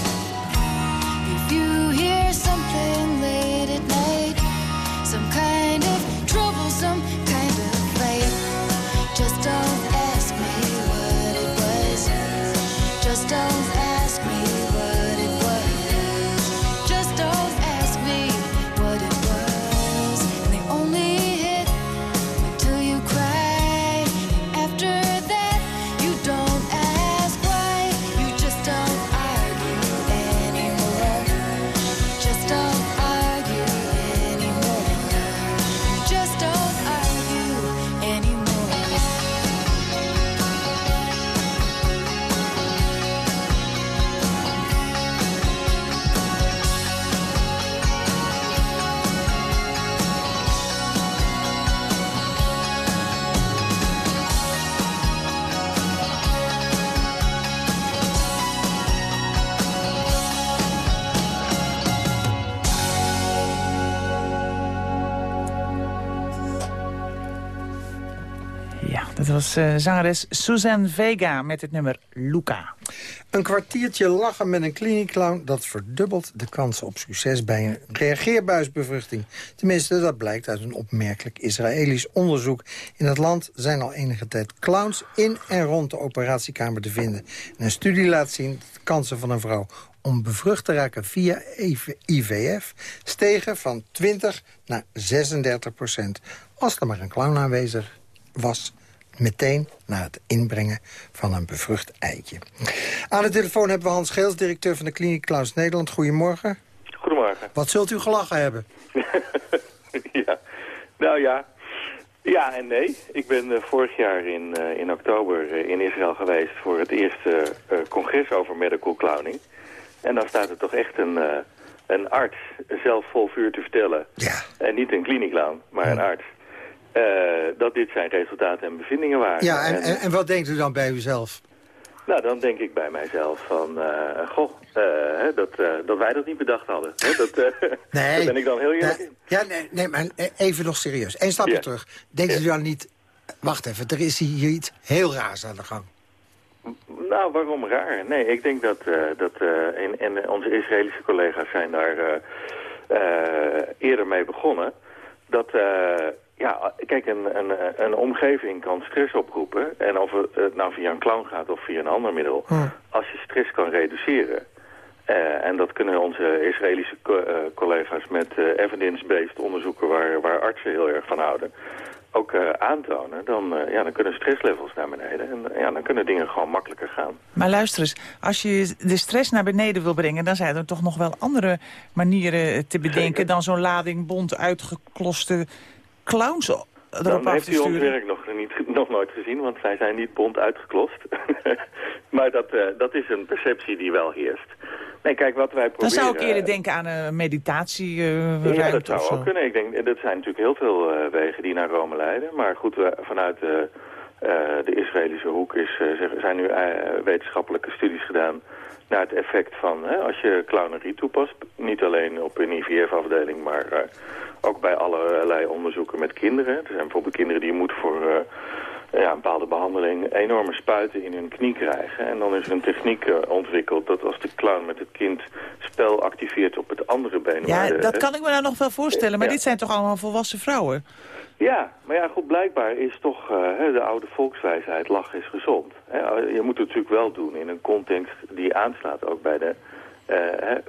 Uh, zangeres Suzanne Vega met het nummer Luca. Een kwartiertje lachen met een kliniekclown... dat verdubbelt de kans op succes bij een reageerbuisbevruchting. Tenminste, dat blijkt uit een opmerkelijk Israëlisch onderzoek. In het land zijn al enige tijd clowns in en rond de operatiekamer te vinden. En een studie laat zien dat de kansen van een vrouw om bevrucht te raken via IVF... stegen van 20 naar 36 procent. Als er maar een clown aanwezig was meteen naar het inbrengen van een bevrucht eitje. Aan de telefoon hebben we Hans Geels, directeur van de Kliniek Klaus Nederland. Goedemorgen. Goedemorgen. Wat zult u gelachen hebben? ja, nou ja. Ja en nee. Ik ben uh, vorig jaar in, uh, in oktober uh, in Israël geweest voor het eerste congres over medical clowning. En dan staat er toch echt een, een arts zelf vol vuur te vertellen. Ja. En niet een kliniekclown, maar een arts. Uh, dat dit zijn resultaten en bevindingen waren. Ja, en, en, en, wat denkt u dan bij uzelf? Nou, dan denk ik bij mijzelf van, uh, goh, uh, dat, dat wij dat niet bedacht hadden. dat, nee, daar ben ik dan heel eerlijk nee, in. Ja, nee, nee, maar even nog serieus. Eén stapje Ja. terug. Denkt u dan niet, wacht even, er is hier iets heel raars aan de gang. Nou, waarom raar? Nee, ik denk dat, eh, dat eh, en, en onze Israëlische collega's zijn daar eh, eh, eerder mee begonnen. Dat, eh, ja, kijk, een, een, een omgeving kan stress oproepen. En of het nou via een clown gaat of via een ander middel. Als je stress kan reduceren. eh, en dat kunnen onze Israëlische co- eh, collega's met eh, evidence-based onderzoeken waar, waar artsen heel erg van houden ook eh, aantonen, dan, eh, ja, dan kunnen stresslevels naar beneden. En eh, ja, dan kunnen dingen gewoon makkelijker gaan. Maar luister eens, als je de stress naar beneden wil brengen... dan zijn er toch nog wel andere manieren te bedenken... Zeker. dan zo'n lading bont uitgekloste clowns erop Dan heeft u ons werk nog, niet, nog nooit gezien, want wij zijn niet bont uitgeklost. maar dat, eh, dat is een perceptie die wel heerst. Nee, kijk, wat wij Dan proberen... zou ik eerder denken aan een meditatieruimte Ja, dat zou ook kunnen. Ik denk, er zijn natuurlijk heel veel eh, wegen die naar Rome leiden. Maar goed, we, vanuit eh, eh, de Israëlische hoek is, eh, zijn nu eh, wetenschappelijke studies gedaan naar het effect van hè, als je clownerie toepast. Niet alleen op een IVF-afdeling, maar eh, ook bij allerlei onderzoeken met kinderen. Er zijn bijvoorbeeld kinderen die moeten voor eh, ja, een bepaalde behandeling enorme spuiten in hun knie krijgen. En dan is er een techniek eh, ontwikkeld dat als de clown met het kind spel activeert op het andere been. Ja, de- dat kan ik me nou nog wel voorstellen. Maar Ja. dit zijn toch allemaal volwassen vrouwen? Ja, maar ja, goed, blijkbaar is toch eh, de oude volkswijsheid, lachen is gezond. Je moet het natuurlijk wel doen in een context die aanslaat ook bij de, eh,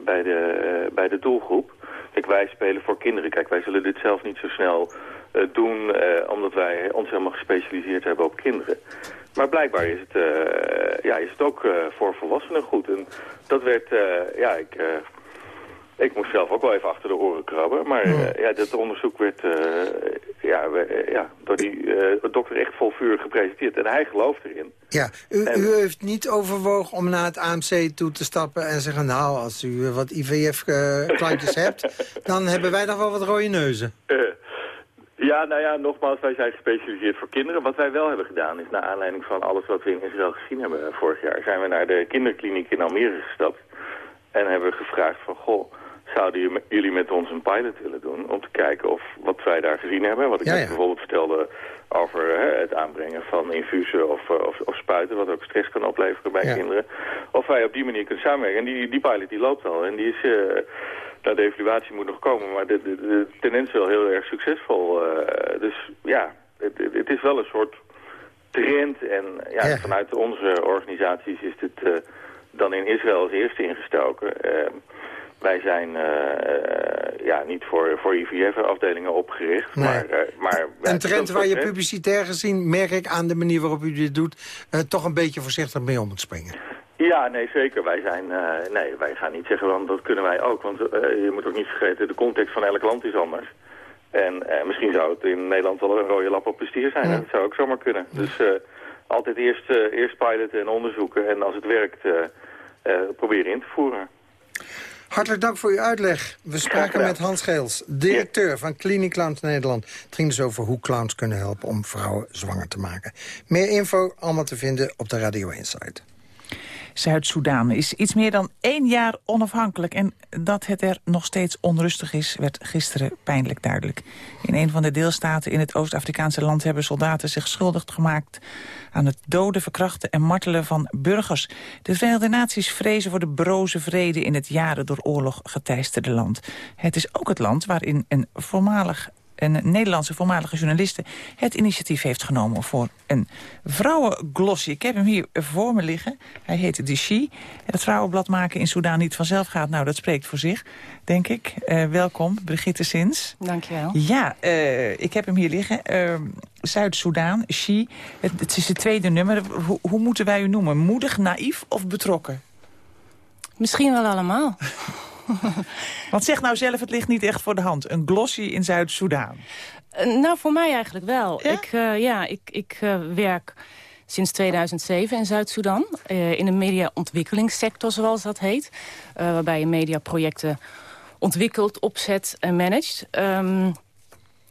bij de, eh, bij de doelgroep. Kijk, wij spelen voor kinderen. Kijk, wij zullen dit zelf niet zo snel eh, doen, eh, omdat wij ons helemaal gespecialiseerd hebben op kinderen. Maar blijkbaar is het, eh, ja, is het ook eh, voor volwassenen goed. En dat werd, eh, ja, ik... eh, ik moest zelf ook wel even achter de oren krabben. Maar eh, ja, dat onderzoek werd eh, ja, we- eh, ja, door die eh, dokter echt vol vuur gepresenteerd. En hij gelooft erin. Ja, u, En- u heeft niet overwogen om naar het AMC toe te stappen en zeggen... nou, als u eh, wat IVF-klantjes hebt, dan hebben wij nog wel wat rode neuzen. Ja, nou ja, nogmaals, wij zijn gespecialiseerd voor kinderen. Wat wij wel hebben gedaan is, naar aanleiding van alles wat we in Israël gezien hebben eh, vorig jaar... zijn we naar de kinderkliniek in Almere gestapt. En hebben we gevraagd van, goh, zouden jullie- met ons een pilot willen doen... om te kijken of wat wij daar gezien hebben... wat ik Ja, net ja. bijvoorbeeld vertelde over hè, het aanbrengen van infusen of, eh, of, of spuiten... wat ook stress kan opleveren bij Ja. kinderen. Of wij op die manier kunnen samenwerken. En die, die pilot die loopt al en die is... eh, nou, de evaluatie moet nog komen, maar de, de, de tendens is wel heel erg succesvol. eh, dus ja, het, het- is wel een soort trend. En ja, Ja. vanuit onze organisaties is dit eh, dan in Israël als eerste ingestoken. Eh, wij zijn eh, ja, niet voor, voor IVF-afdelingen opgericht. Nee. Maar, maar Een trend waar je publicitair gezien, merk ik aan de manier waarop u dit doet... toch een beetje voorzichtig mee om moet springen. Ja, nee, zeker. Wij zijn, eh, nee, wij gaan niet zeggen, want dat kunnen wij ook. Want eh, je moet ook niet vergeten, de context van elk land is anders. En eh, misschien zou het in Nederland wel een rode lap op een stier zijn. Dat zou ook zomaar kunnen. Dus altijd eerst, eerst piloten en onderzoeken. En als het werkt, proberen in te voeren. Hartelijk dank voor uw uitleg. We spraken met Hans Geels, directeur van Clinic Clowns Nederland. Het ging dus over hoe clowns kunnen helpen om vrouwen zwanger te maken. Meer info allemaal te vinden op de Radio 1 site. Zuid-Soedan is iets meer dan één jaar onafhankelijk. En dat het er nog steeds onrustig is, werd gisteren pijnlijk duidelijk. In een van de deelstaten in het Oost-Afrikaanse land... hebben soldaten zich schuldig gemaakt aan het doden, verkrachten en martelen van burgers. De Verenigde Naties vrezen voor de broze vrede in het jaren door oorlog geteisterde land. Het is ook het land waarin een voormalig een Nederlandse voormalige journaliste... het initiatief heeft genomen voor een vrouwenglossy. Ik heb hem hier voor me liggen. Hij heet De She. Het vrouwenblad maken in Soedan niet vanzelf gaat. Nou, dat spreekt voor zich, denk ik. Uh, welkom, Brigitte Sins. Dankjewel. Ja, uh, ik heb hem hier liggen. Uh, Zuid-Soedan, She. Het, het, is het tweede nummer. Hoe, hoe moeten wij u noemen? Moedig, naïef of betrokken? Misschien wel allemaal. Want zeg nou zelf, het ligt niet echt voor de hand. Een glossy in Zuid-Soedan. Uh, nou, voor mij eigenlijk wel. Ja? Ik, uh, ja, ik, ik uh, werk sinds 2007 in Zuid-Soedan. in de mediaontwikkelingssector, zoals dat heet. waarbij je mediaprojecten ontwikkelt, opzet en managt. Um,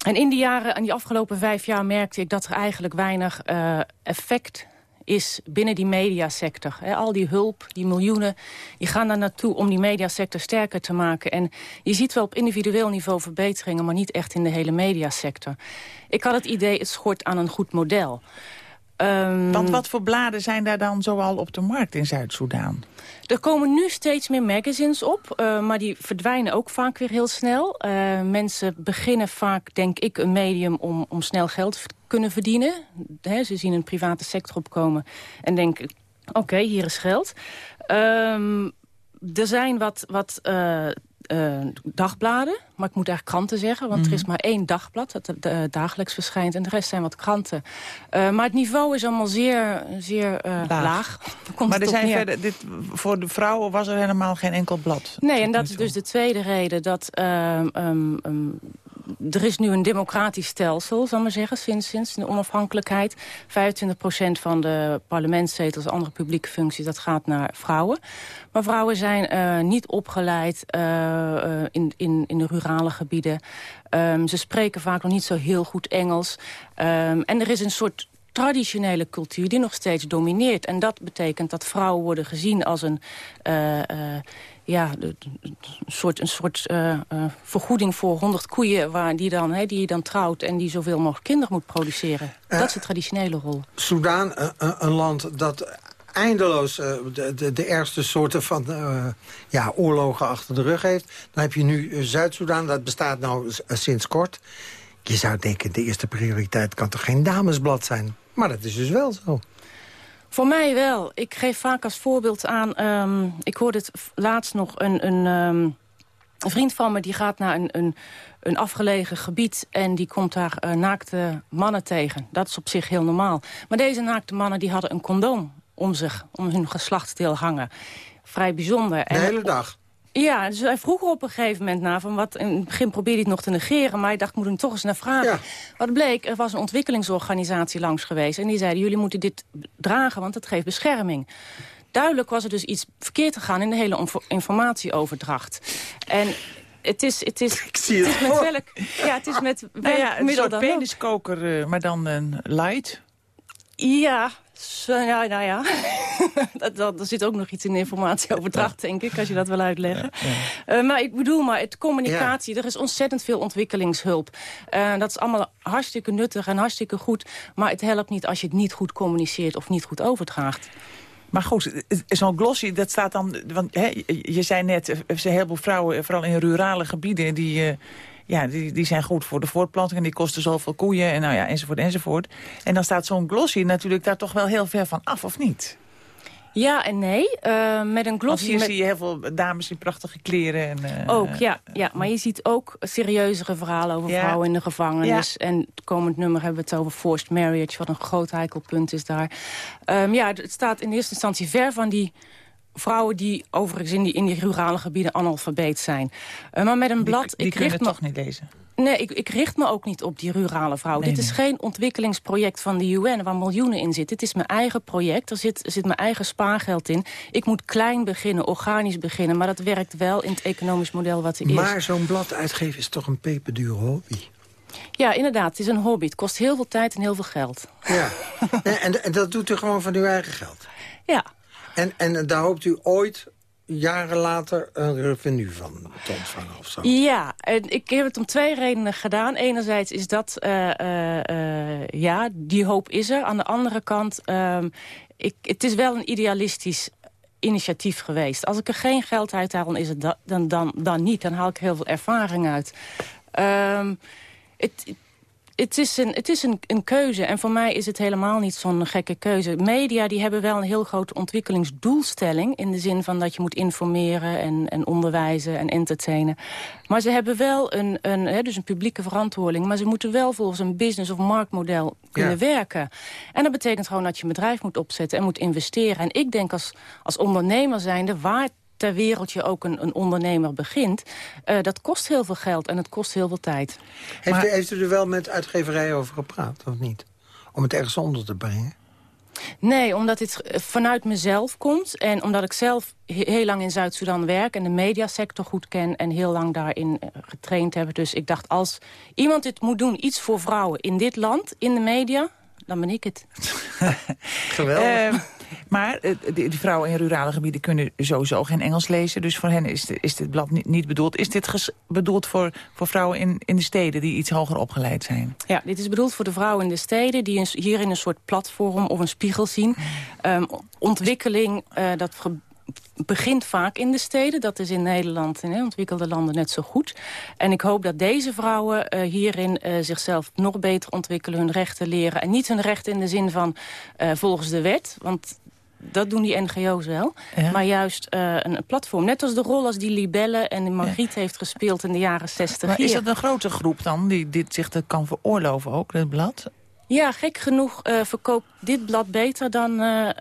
en in die jaren, in die afgelopen vijf jaar, merkte ik dat er eigenlijk weinig effect is binnen die mediasector. al die hulp, die miljoenen, die gaan daar naartoe om die mediasector sterker te maken. En je ziet wel op individueel niveau verbeteringen, maar niet echt in de hele mediasector. Ik had het idee, het schort aan een goed model. Um, Want wat voor bladen zijn daar dan zoal op de markt in Zuid-Soedan? Er komen nu steeds meer magazines op, uh, maar die verdwijnen ook vaak weer heel snel. Uh, mensen beginnen vaak, denk ik, een medium om, om snel geld te kunnen verdienen. He, ze zien een private sector opkomen en denken, oké, okay, hier is geld. Um, er zijn wat, wat uh, uh, dagbladen. Maar ik moet eigenlijk kranten zeggen. Want er is maar één dagblad dat uh, dagelijks verschijnt. En de rest zijn wat kranten. Uh, maar het niveau is allemaal zeer, zeer laag. laag. Maar er zijn verder, dit, voor de vrouwen was er helemaal geen enkel blad. Nee, en dat is dus de tweede reden. Dat um, um, er is nu een democratisch stelsel, zal maar zeggen, sinds, sinds de onafhankelijkheid. 25% van de parlementszetels, andere publieke functies, dat gaat naar vrouwen. Maar vrouwen zijn uh, niet opgeleid uh, in, in, in de rurale gebieden. Um, ze spreken vaak nog niet zo heel goed Engels. Um, en er is een soort traditionele cultuur die nog steeds domineert. En dat betekent dat vrouwen worden gezien als een... ja, een soort, een soort uh, vergoeding voor 100 koeien... Waar die, dan, die je dan trouwt en die zoveel mogelijk kinderen moet produceren. dat is de traditionele rol. Soudaan, een land dat eindeloos de, de, de ergste soorten van ja, oorlogen achter de rug heeft. Dan heb je nu Zuid-Soedan, dat bestaat nou sinds kort. Je zou denken, de eerste prioriteit kan toch geen damesblad zijn? Maar dat is dus wel zo. Voor mij wel. Ik geef vaak als voorbeeld aan... Um, ik hoorde het laatst nog een... een um, een vriend van me die gaat naar een, een, een afgelegen gebied... en die komt daar uh, naakte mannen tegen. Dat is op zich heel normaal. Maar deze naakte mannen die hadden een condoom om zich, om hun geslachtsdeel hangen. Vrij bijzonder. De hele dag? Ja, dus hij vroeg op een gegeven moment naar van wat. In het begin probeerde hij het nog te negeren, maar hij dacht, ik moet hem toch eens naar vragen. Ja. Wat bleek, er was een ontwikkelingsorganisatie langs geweest. En die zeiden, jullie moeten dit dragen, want dat geeft bescherming. Duidelijk was er dus iets verkeerd gegaan in de hele informatieoverdracht. En het is, het is, ik zie het, het is met welk, ja, het is met welk nou ja, een soort peniskoker, uh, maar dan een light. Ja, zo, ja, nou ja, dat, dat, er zit ook nog iets in de informatieoverdracht, denk ik, als je dat wil uitleggen. Ja, ja. Uh, maar ik bedoel maar, het communicatie, er is ontzettend veel ontwikkelingshulp. Uh, dat is allemaal hartstikke nuttig en hartstikke goed. Maar het helpt niet als je het niet goed communiceert of niet goed overdraagt. Maar goed, zo'n glossy, dat staat dan... Want hè, je zei net, er zijn een heleboel vrouwen, vooral in rurale gebieden... die, uh, ja, die, die zijn goed voor de voortplanting en die kosten zoveel koeien en nou ja, enzovoort, enzovoort. En dan staat zo'n glossy natuurlijk daar toch wel heel ver van af, of niet? Ja en nee. Uh, met een glossy... hier met... zie je heel veel dames in prachtige kleren. En, uh, ook, ja, ja. Maar je ziet ook serieuzere verhalen over ja. vrouwen in de gevangenis. Ja. En het komend nummer hebben we het over forced marriage... wat een groot heikelpunt is daar. Um, ja, het staat in eerste instantie ver van die vrouwen die overigens in die, in die rurale gebieden analfabeet zijn. Uh, maar met een blad... Die, die ik kunnen richt toch niet lezen? Nee, ik, ik, richt me ook niet op die rurale vrouw. Nee, Dit nee. is geen ontwikkelingsproject van de UN waar miljoenen in zitten. Dit is mijn eigen project. Er zit, er zit mijn eigen spaargeld in. Ik moet klein beginnen, organisch beginnen. Maar dat werkt wel in het economisch model wat er is. Maar zo'n blad uitgeven is toch een peperdure hobby? Ja, inderdaad. Het is een hobby. Het kost heel veel tijd en heel veel geld. Ja. en, en dat doet u gewoon van uw eigen geld? Ja. En, en daar hoopt u ooit jaren later een revenue van te ontvangen of zo? Ja, en ik heb het om twee redenen gedaan. Enerzijds is dat, uh, uh, ja, die hoop is er. Aan de andere kant, um, ik, het is wel een idealistisch initiatief geweest. Als ik er geen geld uit haal, dan is het dan, dan, dan niet. Dan haal ik heel veel ervaring uit. Um, het, het is, een, het is een, een keuze. En voor mij is het helemaal niet zo'n gekke keuze. Media die hebben wel een heel grote ontwikkelingsdoelstelling... in de zin van dat je moet informeren en, en onderwijzen en entertainen. Maar ze hebben wel een, een, hè, dus een publieke verantwoording... maar ze moeten wel volgens een business- of marktmodel kunnen werken. En dat betekent gewoon dat je een bedrijf moet opzetten en moet investeren. En ik denk als, als ondernemer zijnde... waar ter wereld je ook een, een ondernemer begint... Uh, dat kost heel veel geld en het kost heel veel tijd. Heeft, maar, u, heeft u er wel met uitgeverijen over gepraat, of niet? Om het ergens onder te brengen? Nee, omdat het vanuit mezelf komt. En omdat ik zelf heel lang in Zuid-Soedan werk... en de mediasector goed ken en heel lang daarin eh, getraind heb. Dus ik dacht, als iemand dit moet doen, iets voor vrouwen in dit land, in de media... dan ben ik het. Geweldig. Uh, maar uh, die, vrouwen in rurale gebieden kunnen sowieso geen Engels lezen. Dus voor hen is, de, is dit blad niet, niet, bedoeld. Is dit bedoeld voor, voor vrouwen in, in de steden die iets hoger opgeleid zijn? Ja, dit is bedoeld voor de vrouwen in de steden... die hierin een soort platform of een spiegel zien. Um, ontwikkeling, uh, dat begint vaak in de steden. Dat is in Nederland en ontwikkelde landen net zo goed. En ik hoop dat deze vrouwen uh, hierin uh, zichzelf nog beter ontwikkelen... hun rechten leren. En niet hun rechten in de zin van uh, volgens de wet. Want dat doen die NGO's wel. Ja. Maar juist uh, een platform. Net als de rol als die Libelle en Margriet ja. heeft gespeeld in de jaren 60. Maar is dat een grote groep dan die dit zich kan veroorloven ook, het blad? Ja, gek genoeg uh, verkoopt dit blad beter dan uh, um,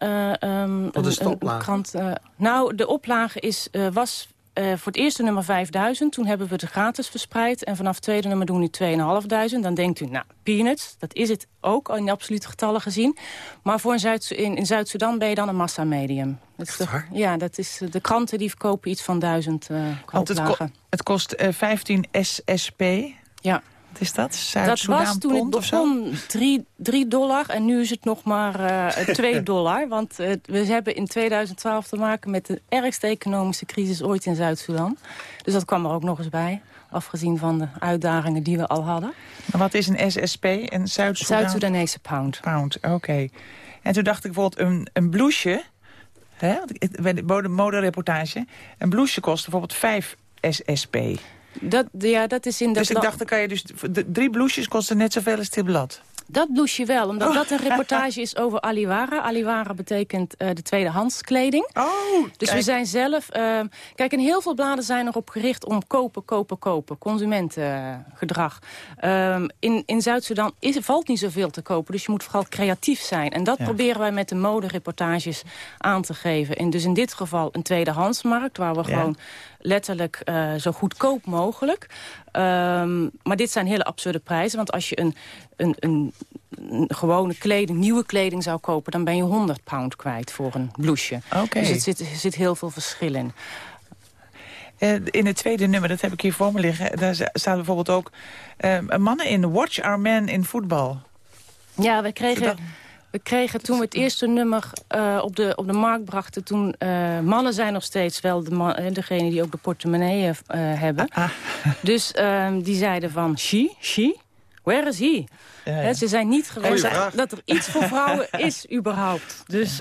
een, een, een, krant. nou, de oplage is, was voor het eerste nummer 5000. Toen hebben we het gratis verspreid. En vanaf het tweede nummer doen we nu 2500. Dan denkt u, nou, peanuts. Dat is het ook, in absolute getallen gezien. Maar voor een Zuid in, in Zuid-Sudan ben je dan een massamedium. Dat is toch, ja, dat is, de kranten die verkopen iets van duizend uh, Want het, ko het kost 15 SSP. Ja. Wat is dat? Dat was toen het begon 3 dollar en nu is het nog maar uh, 2 dollar. Want uh, we hebben in 2012 te maken met de ergste economische crisis ooit in Zuid-Sudan. Dus dat kwam er ook nog eens bij. Afgezien van de uitdagingen die we al hadden. Maar wat is een SSP? Een Zuid-Soedan? Zuid-Soedanese pound. Pound, oké. En toen dacht ik bijvoorbeeld een, een blouseje... Hè, bij de modereportage... een blouseje kost bijvoorbeeld 5 SSP. Dat, ja, dat is in dat dus ik dacht, dan kan je dus... Drie blouses kosten net zoveel als dit blad. Dat blouseje wel, omdat oh. dat een reportage is over Aliwara. Aliwara betekent uh, de tweedehands kleding. Oh, dus kijk. we zijn zelf... Uh, kijk, en heel veel bladen zijn erop gericht om kopen, kopen, kopen. Consumentengedrag. Uh, in in Zuid-Sudan valt niet zoveel te kopen, dus je moet vooral creatief zijn. En dat ja. proberen wij met de modereportages aan te geven. En dus in dit geval een tweedehandsmarkt, waar we ja. gewoon letterlijk uh, zo goedkoop mogelijk. Um, maar dit zijn hele absurde prijzen. Want als je een, een, een, een, gewone kleding, nieuwe kleding zou kopen... dan ben je 100 pound kwijt voor een blouseje. Okay. Dus er zit, zit heel veel verschil in. Uh, in het tweede nummer, dat heb ik hier voor me liggen... daar staat bijvoorbeeld ook... Uh, mannen in Watch Our Men in voetbal. Ja, we kregen... We kregen toen we het eerste nummer uh, op, de, op de markt brachten... toen uh, mannen zijn nog steeds wel de man, degene die ook de portemonnee uh, hebben. Ah. Dus ehm, die zeiden van, she, she, where is he? Ja, ja. ze zijn niet gewend dat er iets voor vrouwen is überhaupt. Dus,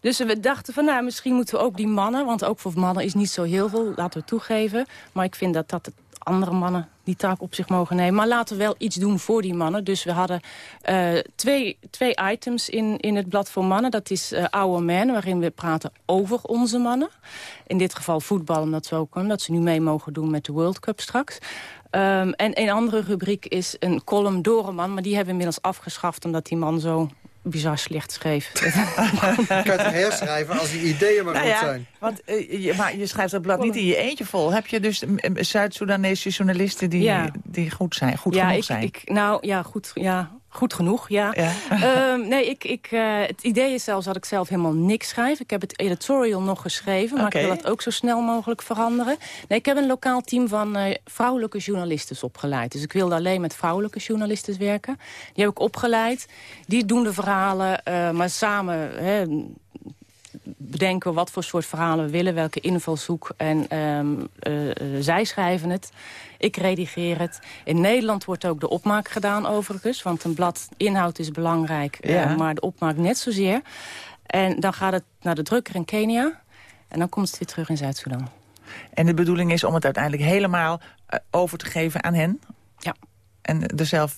dus we dachten van, nou, misschien moeten we ook die mannen... want ook voor mannen is niet zo heel veel, laten we toegeven. Maar ik vind dat dat het andere mannen die taak op zich mogen nemen. Maar laten we wel iets doen voor die mannen. Dus we hadden uh, twee, twee items in, in het blad voor mannen. Dat is uh, Our Man, waarin we praten over onze mannen. In dit geval voetbal, omdat, ze ook, omdat ze nu mee mogen doen met de World Cup straks. Um, en een andere rubriek is een column door een man. Maar die hebben we inmiddels afgeschaft, omdat die man zo bizar slecht schreef. je kan het herschrijven als die ideeën maar nou goed ja, zijn. Want uh, je, maar je schrijft dat blad niet in je eentje vol. Heb je dus Zuid-Soedanese journalisten die, ja. die goed zijn, goed ja, genoeg ik, zijn? Ik, nou ja, goed, ja, Goed genoeg, ja. ja. uh, nee, ik, ik, uh, het idee is zelfs dat ik zelf helemaal niks schrijf. Ik heb het editorial nog geschreven, maar okay. ik wil dat ook zo snel mogelijk veranderen. Nee, ik heb een lokaal team van uh, vrouwelijke journalisten opgeleid. Dus ik wilde alleen met vrouwelijke journalisten werken. Die heb ik opgeleid. Die doen de verhalen, maar samen... Hè, bedenken wat voor soort verhalen we willen, welke invalshoek. En ehm, eh, eh, zij schrijven het, ik redigeer het. In Nederland wordt ook de opmaak gedaan overigens. Want een blad inhoud is belangrijk, eh, maar de opmaak net zozeer. En dan gaat het naar de drukker in Kenia. En dan komt het weer terug in Zuid-Soedan. En de bedoeling is om het uiteindelijk helemaal over te geven aan hen? Ja. En er zelf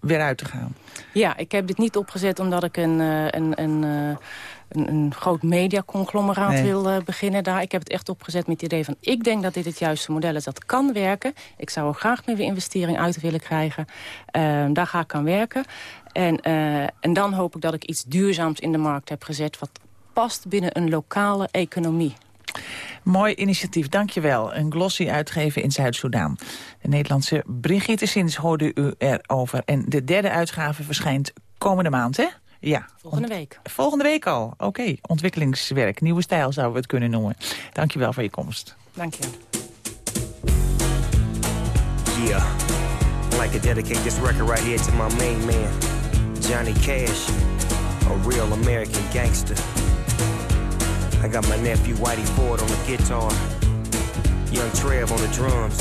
weer uit te gaan? Ja, ik heb dit niet opgezet omdat ik een, een, een, een, een groot mediaconglomeraat Nee. wil eh, beginnen daar. Ik heb het echt opgezet met het idee van... ik denk dat dit het juiste model is, dat kan werken. Ik zou er graag meer investering uit willen krijgen. Ehm, daar ga ik aan werken. En, eh, en dan hoop ik dat ik iets duurzaams in de markt heb gezet... wat past binnen een lokale economie. Mooi initiatief, dankjewel. Een glossy uitgeven in Zuid-Soedan. De Nederlandse Brigitte Sins hoorde u erover. En de derde uitgave verschijnt komende maand, hè? Ja. Volgende week. Volgende week al. Oké, ontwikkelingswerk. Nieuwe stijl zouden we het kunnen noemen. Dankjewel voor je komst. Dank je. Yeah. I'd like to dedicate this record right here to my main man, Johnny Cash, a real American gangster. I got my nephew Whitey Ford on the guitar, young Trev on the drums,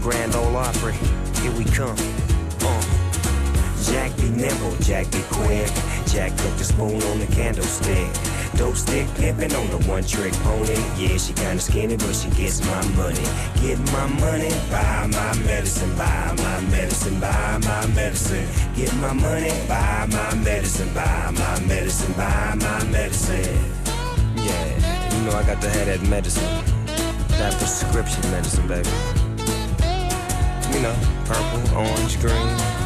Grand Ole Opry, here we come. Jack be nimble, Jack be quick. Jack put the spoon on the candlestick. Dope stick pimpin' on the one trick pony. Yeah, she kinda skinny, but she gets my money. Get my money, buy my medicine, buy my medicine, buy my medicine. Get my money, buy my medicine, buy my medicine, buy my medicine. Yeah, you know I got to have that medicine. That prescription medicine, baby. You know, purple, orange, green.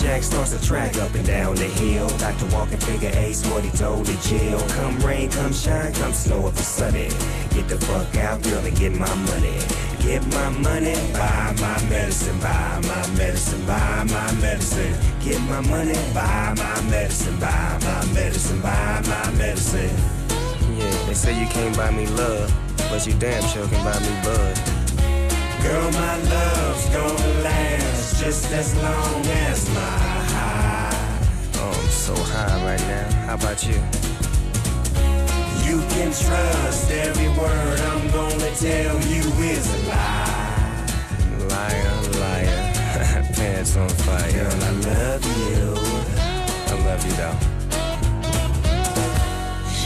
Jack starts to track up and down the hill. Dr. Walking figure ace what he told the Jill. Come rain, come shine, come snow if it's sunny. Get the fuck out, girl, and get my money. Get my money, buy my medicine, buy my medicine, buy my medicine. Get my money, buy my medicine, buy my medicine, buy my medicine. Yeah, they say you can't buy me love, but you damn sure can buy me bud. Girl, my love's gonna last just as long as my high. Oh, I'm so high right now. How about you? You can trust every word I'm gonna tell you is a lie. Liar, liar, pants on fire. Girl, I love you. I love you though.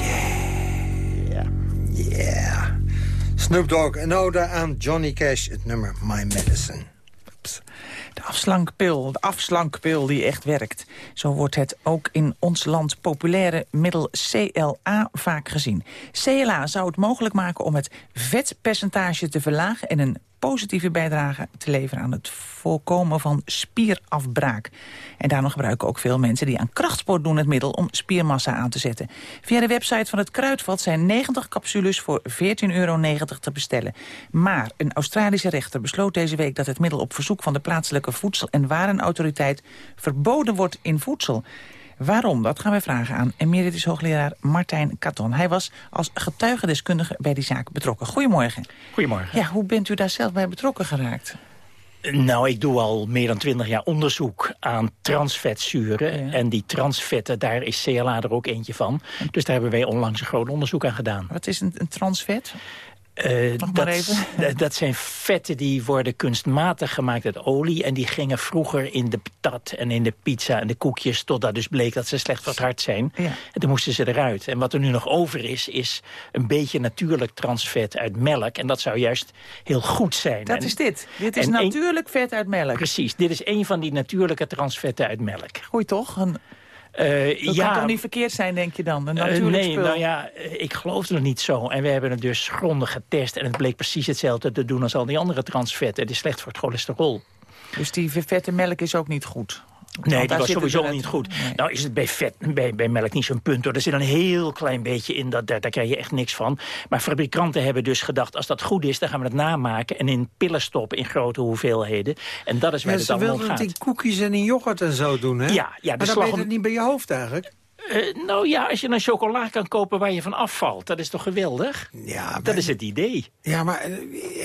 Yeah. Yeah. Snoop Dogg, een ode aan Johnny Cash, het nummer My Medicine. De afslankpil, de afslankpil die echt werkt. Zo wordt het ook in ons land populaire middel CLA vaak gezien. CLA zou het mogelijk maken om het vetpercentage te verlagen... en een positieve bijdrage te leveren aan het voorkomen van spierafbraak. En daarom gebruiken ook veel mensen die aan krachtsport doen het middel om spiermassa aan te zetten. Via de website van het Kruidvat zijn 90 capsules voor 14,90 euro te bestellen. Maar een Australische rechter besloot deze week dat het middel op verzoek van de plaatselijke voedsel- en warenautoriteit verboden wordt in voedsel. Waarom? Dat gaan wij vragen aan emeritus hoogleraar Martijn Katon. Hij was als getuigendeskundige bij die zaak betrokken. Goedemorgen. Goedemorgen. Ja, hoe bent u daar zelf bij betrokken geraakt? Nou, ik doe al meer dan twintig jaar onderzoek aan transvetzuren. En die transvetten, daar is CLA er ook eentje van. Dus daar hebben wij onlangs een groot onderzoek aan gedaan. Wat is een, een transvet? Maar dat, dat- zijn vetten die worden kunstmatig gemaakt uit olie. En die gingen vroeger in de patat en in de pizza en de koekjes... totdat dus bleek dat ze slecht voor het hart zijn. Ja. En toen moesten ze eruit. En wat er nu nog over is, is een beetje natuurlijk transvet uit melk. En dat zou juist heel goed zijn. Dat En- is dit. Dit is natuurlijk vet uit melk. Precies, dit is een van die natuurlijke transvetten uit melk. Goeie toch? Een, Eh, dat ja, kan toch niet verkeerd zijn, denk je dan? Een Eh, natuurlijk nee, spul. nou ja, eh, ik geloof er niet zo. En we hebben het dus grondig getest. En het bleek precies hetzelfde te doen als al die andere transvetten. Het is slecht voor het cholesterol. Dus die vette melk is ook niet goed? Nee, Want daar was sowieso niet goed. Nee. Nou is het bij, vet, bij, bij melk niet zo'n punt hoor. Er zit een heel klein beetje in, dat, daar, daar krijg je echt niks van. Maar fabrikanten hebben dus gedacht, als dat goed is... dan gaan we het namaken en in pillen stoppen in grote hoeveelheden. En dat is waar Ja, het ze allemaal om wilden het gaat. in koekjes en in yoghurt en zo doen, hè? Ja, ja, de maar dan slag ben je om- het niet bij je hoofd eigenlijk. Eh, nou ja, als je een chocola kan kopen waar je van afvalt... dat is toch geweldig? Ja, Dat is het idee. Ja, maar eh,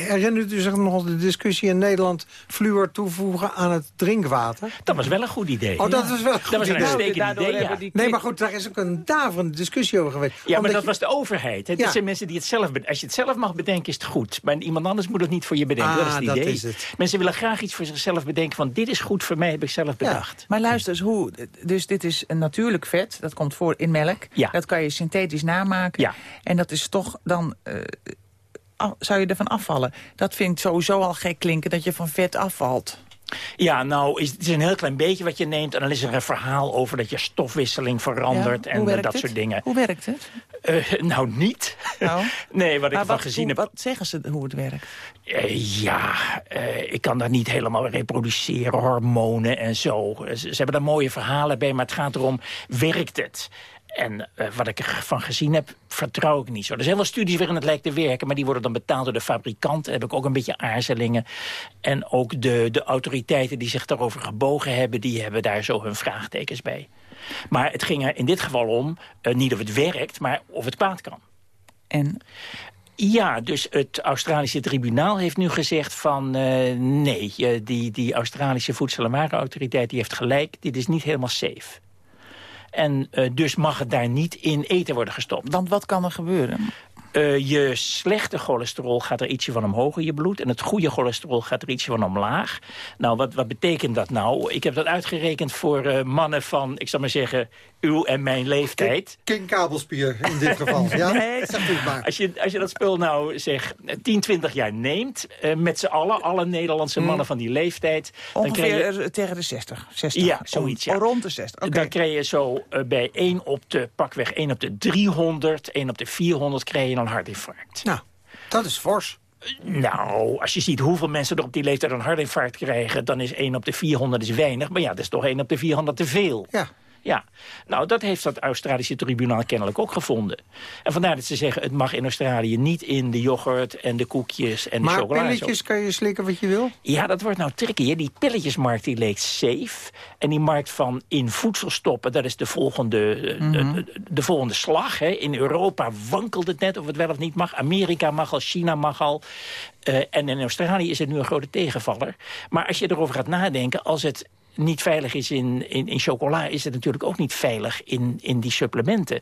herinnert u zich nog de discussie in Nederland... fluor toevoegen aan het drinkwater? Dat was wel een goed idee. Oh, dat was wel een goed Dat was een uitstekend Daardoor idee, ja. Nee, maar goed, daar is ook een daverende discussie over geweest. Ja, maar dat je- was de overheid. hè. Ja. Dit zijn mensen die het zelf... Als je het zelf mag bedenken, is het goed. Maar iemand anders moet het niet voor je bedenken. dat is Ah, het dat idee. is het. Mensen willen graag iets voor zichzelf bedenken van... dit is goed voor mij, heb ik zelf bedacht. Maar luister eens, hoe, dus dit is een natuurlijk vet. Dat komt voor in melk. Ja. Dat kan je synthetisch namaken. Ja. En dat is toch dan... af- zou je ervan afvallen? Dat vind ik sowieso al gek klinken, dat je van vet afvalt. Ja, nou, is, het is een heel klein beetje wat je neemt... en dan is er een verhaal over dat je stofwisseling verandert... Ja, en eh, dat het? soort dingen. Hoe werkt het? Eh, nou, niet. Nou, nee, wat ik van gezien hoe- heb... wat zeggen ze hoe het werkt? Eh, ja, ik kan dat niet helemaal reproduceren, hormonen en zo. Ze, ze hebben daar mooie verhalen bij, maar het gaat erom, werkt het? En eh, wat ik ervan gezien heb, vertrouw ik niet zo. Er zijn wel studies waarin het lijkt te werken... maar die worden dan betaald door de fabrikant. Daar heb ik ook een beetje aarzelingen. En ook de, de autoriteiten die zich daarover gebogen hebben... die hebben daar zo hun vraagtekens bij. Maar het ging er in dit geval om, eh, niet of het werkt... maar of het kwaad kan. En Ja, dus het Australische tribunaal heeft nu gezegd van... eh, nee, die, die Australische Voedsel- en Warenautoriteit die heeft gelijk. Dit is niet helemaal safe. En eh, dus mag het daar niet in eten worden gestopt. want wat kan er gebeuren? Eh, je slechte cholesterol gaat er ietsje van omhoog in je bloed... en het goede cholesterol gaat er ietsje van omlaag. Nou, wat, wat betekent dat nou? Ik heb dat uitgerekend voor eh, mannen van, ik zal maar zeggen... uw en mijn leeftijd. King kabelspier in dit geval. Ja, Nee, u het maar. Als je, als je dat spul nou zeg 10, 20 jaar neemt... eh, met z'n allen, alle Nederlandse mannen van die leeftijd... dan krijg je, Ongeveer tegen de 60. 60 Ja, zoiets, ja. rond de 60, oké. dan krijg je zo bij 1 op de, pakweg 1 op de 300... 1 op de 400 krijg je een hartinfarct. Nou, dat is fors. Nou, als je ziet hoeveel mensen er op die leeftijd een hartinfarct krijgen... dan is 1 op de 400 is weinig. Maar ja, dat is toch 1 op de 400 te veel. Ja. Ja, nou dat heeft dat Australische tribunaal kennelijk ook gevonden. En vandaar dat ze zeggen, het mag in Australië niet in de yoghurt en de koekjes en de Maar chocola. pilletjes kan je slikken wat je wil? Ja, dat wordt nou tricky. Hè? Die pilletjesmarkt die leek safe. En die markt van in voedsel stoppen, dat is de volgende, eh, de, de, de volgende slag. Hè? In Europa wankelt het net of het wel of niet mag. Amerika mag al, China mag al. Eh, en in Australië is het nu een grote tegenvaller. Maar als je erover gaat nadenken, als het niet veilig is in, in, in chocola... is het natuurlijk ook niet veilig in, in die supplementen.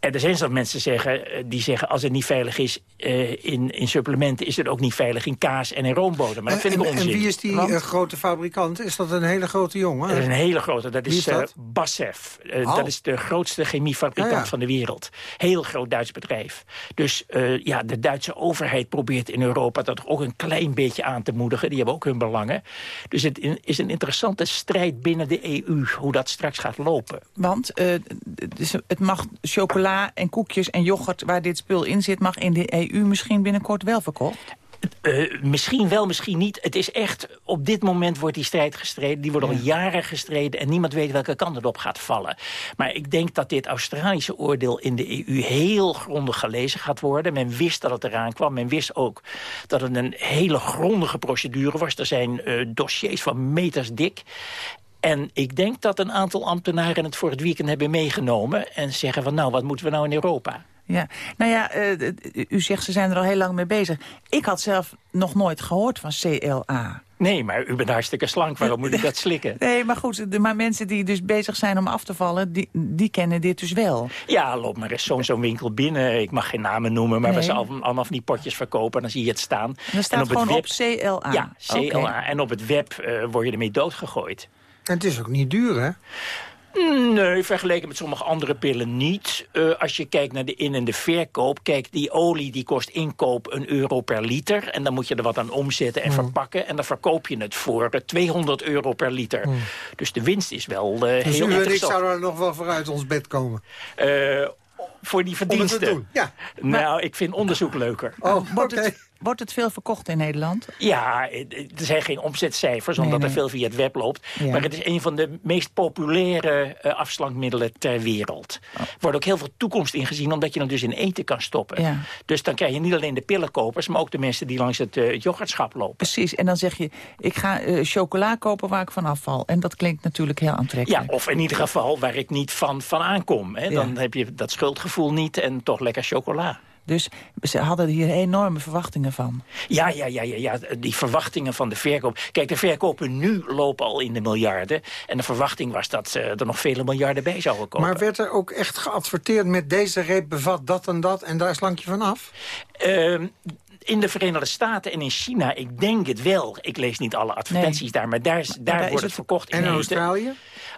En er zijn zelfs mensen zeggen, eh, die zeggen... als het niet veilig is eh, in, in supplementen... is het ook niet veilig in kaas en in roomboter. Maar dat vind en, ik onzin. en wie is die Want- eh, grote fabrikant? Is dat een hele grote jongen? Dat is een hele grote. Dat is, is dat? BASF. Oh. Dat is de grootste chemiefabrikant Ja, ja. van de wereld. Heel groot Duits bedrijf. Dus eh, ja, de Duitse overheid probeert in Europa dat ook een klein beetje aan te moedigen. Die hebben ook hun belangen. Dus het is een interessante strijd binnen de EU. Hoe dat straks gaat lopen. Want eh, dus het mag chocola en koekjes en yoghurt waar dit spul in zit... mag in de EU misschien binnenkort wel verkocht? Eh, misschien wel, misschien niet. Het is echt, op dit moment wordt die strijd gestreden. Die wordt al jaren gestreden en niemand weet welke kant het op gaat vallen. Maar ik denk dat dit Australische oordeel in de EU heel grondig gelezen gaat worden. Men wist dat het eraan kwam. Men wist ook dat het een hele grondige procedure was. Er zijn eh, dossiers van meters dik. En ik denk dat een aantal ambtenaren het voor het weekend hebben meegenomen... en zeggen van nou, wat moeten we nou in Europa? Ja, nou ja, eh, u zegt ze zijn er al heel lang mee bezig. Ik had zelf nog nooit gehoord van CLA. Nee, maar u bent hartstikke slank. Waarom moet ik dat slikken? Nee, maar goed, de, maar mensen die dus bezig zijn om af te vallen... die, die kennen dit dus wel. Ja, loop maar eens zo'n zo'n winkel binnen. Ik mag geen namen noemen, maar Nee. we ze al- allemaal van die potjes verkopen. Dan zie je het staan. Er staat en gewoon web, op CLA. Ja, CLA. En op het web eh, word je ermee doodgegooid. En het is ook niet duur, hè? Nee, vergeleken met sommige andere pillen niet. Eh, als je kijkt naar de in- en de verkoop... kijk, die olie die kost inkoop een euro per liter... en dan moet je er wat aan omzetten en verpakken... en dan verkoop je het voor eh, 200 euro per liter. Dus de winst is wel eh, Dus heel u en ik interessant. zouden er nog wel voor uit ons bed komen. Eh, voor die Om het te verdiensten. doen, ja. Nou, ik vind onderzoek leuker. Oh, wordt het veel verkocht in Nederland? Ja, eh, er zijn geen omzetcijfers, Nee, omdat er nee. veel via het web loopt. Ja. Maar het is een van de meest populaire eh, afslankmiddelen ter wereld. Oh. Er wordt ook heel veel toekomst ingezien, omdat je hem dus in eten kan stoppen. Ja. Dus dan krijg je niet alleen de pillenkopers, maar ook de mensen die langs het, eh, het yoghurtschap lopen. Precies, en dan zeg je, ik ga eh, chocola kopen waar ik van afval. En dat klinkt natuurlijk heel Ja, aantrekkelijk. of in ieder geval waar ik niet van, van aankom. Hè. Dan Ja. heb je dat schuldgevoel niet en toch lekker chocola. Dus ze hadden hier enorme verwachtingen van. Ja, ja, ja, ja, ja, die verwachtingen van de verkoop. Kijk, de verkopen nu lopen al in de miljarden. En de verwachting was dat er nog vele miljarden bij zouden komen. Maar werd er ook echt geadverteerd met deze reep bevat dat en dat... en daar slank je van af? Ehm, in de Verenigde Staten en in China, ik denk het wel. Ik lees niet alle advertenties Nee. daar, maar daar, is- daar wordt het het- verkocht. En in. Australië?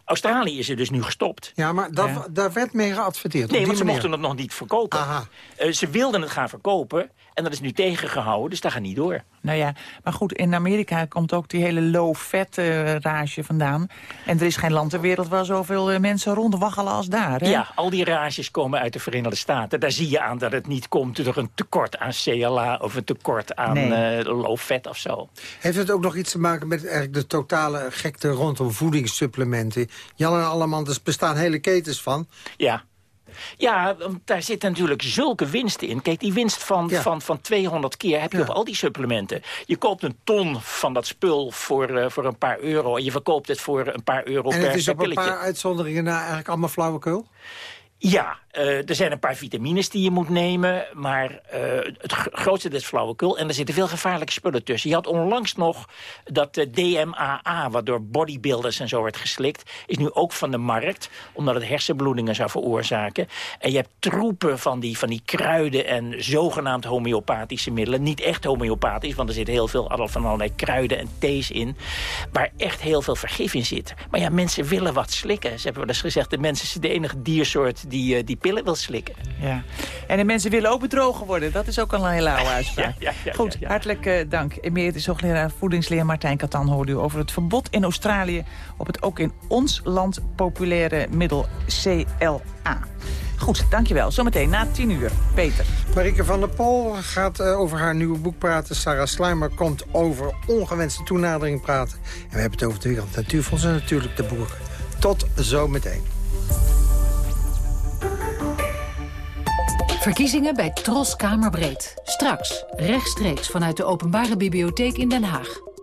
Australië is er dus nu gestopt. Ja, maar dat, Ja. daar werd mee geadverteerd. Nee, want ze manier. mochten het nog niet verkopen. Aha. Eh, ze wilden het gaan verkopen en dat is nu tegengehouden, dus dat gaat niet door. Nou ja, maar goed, in Amerika komt ook die hele low-fat eh, rage vandaan. En er is geen land ter wereld waar zoveel eh, mensen rondwaggelen als daar. Hè? Ja, al die rages komen uit de Verenigde Staten. Daar zie je aan dat het niet komt door een tekort aan CLA... of een tekort aan Nee. eh, low fat of zo. Heeft het ook nog iets te maken met eigenlijk de totale gekte rondom voedingssupplementen? Jan en Allemanders er bestaan hele ketens van. Ja. Ja, want daar zit natuurlijk zulke winst in. Kijk, die winst van, Ja. van, van 200 keer heb je Ja. op al die supplementen. Je koopt een ton van dat spul voor, eh, voor een paar euro... en je verkoopt het voor een paar euro En per, het is op een pilletje. paar uitzonderingen na eigenlijk allemaal flauwekul. Ja, er zijn een paar vitamines die je moet nemen... maar eh, het gro- grootste is flauwekul. En er zitten veel gevaarlijke spullen tussen. Je had onlangs nog dat eh, DMAA, wat door bodybuilders en zo werd geslikt... is nu ook van de markt, omdat het hersenbloedingen zou veroorzaken. En je hebt troepen van die, van die kruiden en zogenaamd homeopathische middelen. Niet echt homeopathisch, want er zit heel veel van allerlei kruiden en thees in... waar echt heel veel vergif in zit. Maar ja, mensen willen wat slikken. Ze hebben wel eens gezegd, de mensen zijn de enige diersoort die, eh, die pillen wil slikken. Ja. En de mensen willen ook bedrogen worden. Dat is ook al een hele oude uitspraak. Ja, ja, ja, Goed, ja, ja. hartelijk eh, dank. Emeritus hoogleraar voedingsleer Martijn Katan hoorde u over het verbod in Australië... op het ook in ons land populaire middel CLA. Goed, dankjewel. Zometeen na tien uur. Peter. Marike van der Pol gaat eh, over haar nieuwe boek praten. Sarah Slijmer komt over ongewenste toenadering praten. En we hebben het over de Wereld Natuurfonds en natuurlijk de boeken. Tot zometeen. Verkiezingen bij Tros Kamerbreed. Straks, rechtstreeks vanuit de Openbare Bibliotheek in Den Haag.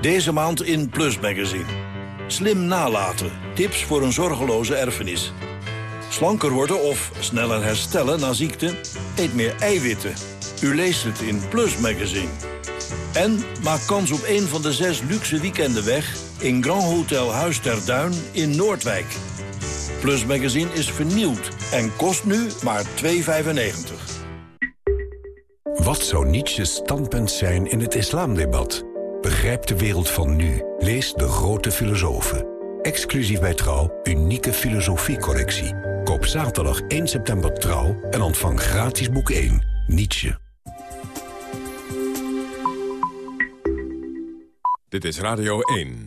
Deze maand in Plus Magazine. Slim nalaten. Tips voor een zorgeloze erfenis. Slanker worden of sneller herstellen na ziekte? Eet meer eiwitten. U leest het in Plus Magazine. En maak kans op een van de zes luxe weekenden weg... in Grand Hotel Huis ter Duin in Noordwijk. Plus Magazine is vernieuwd en kost nu maar 2,95. Wat zou Nietzsche's standpunt zijn in het islamdebat? Begrijp de wereld van nu. Lees De Grote Filosofen. Exclusief bij Trouw, unieke filosofiecorrectie. Koop zaterdag 1 september Trouw en ontvang gratis boek 1. Nietzsche. Dit is Radio 1.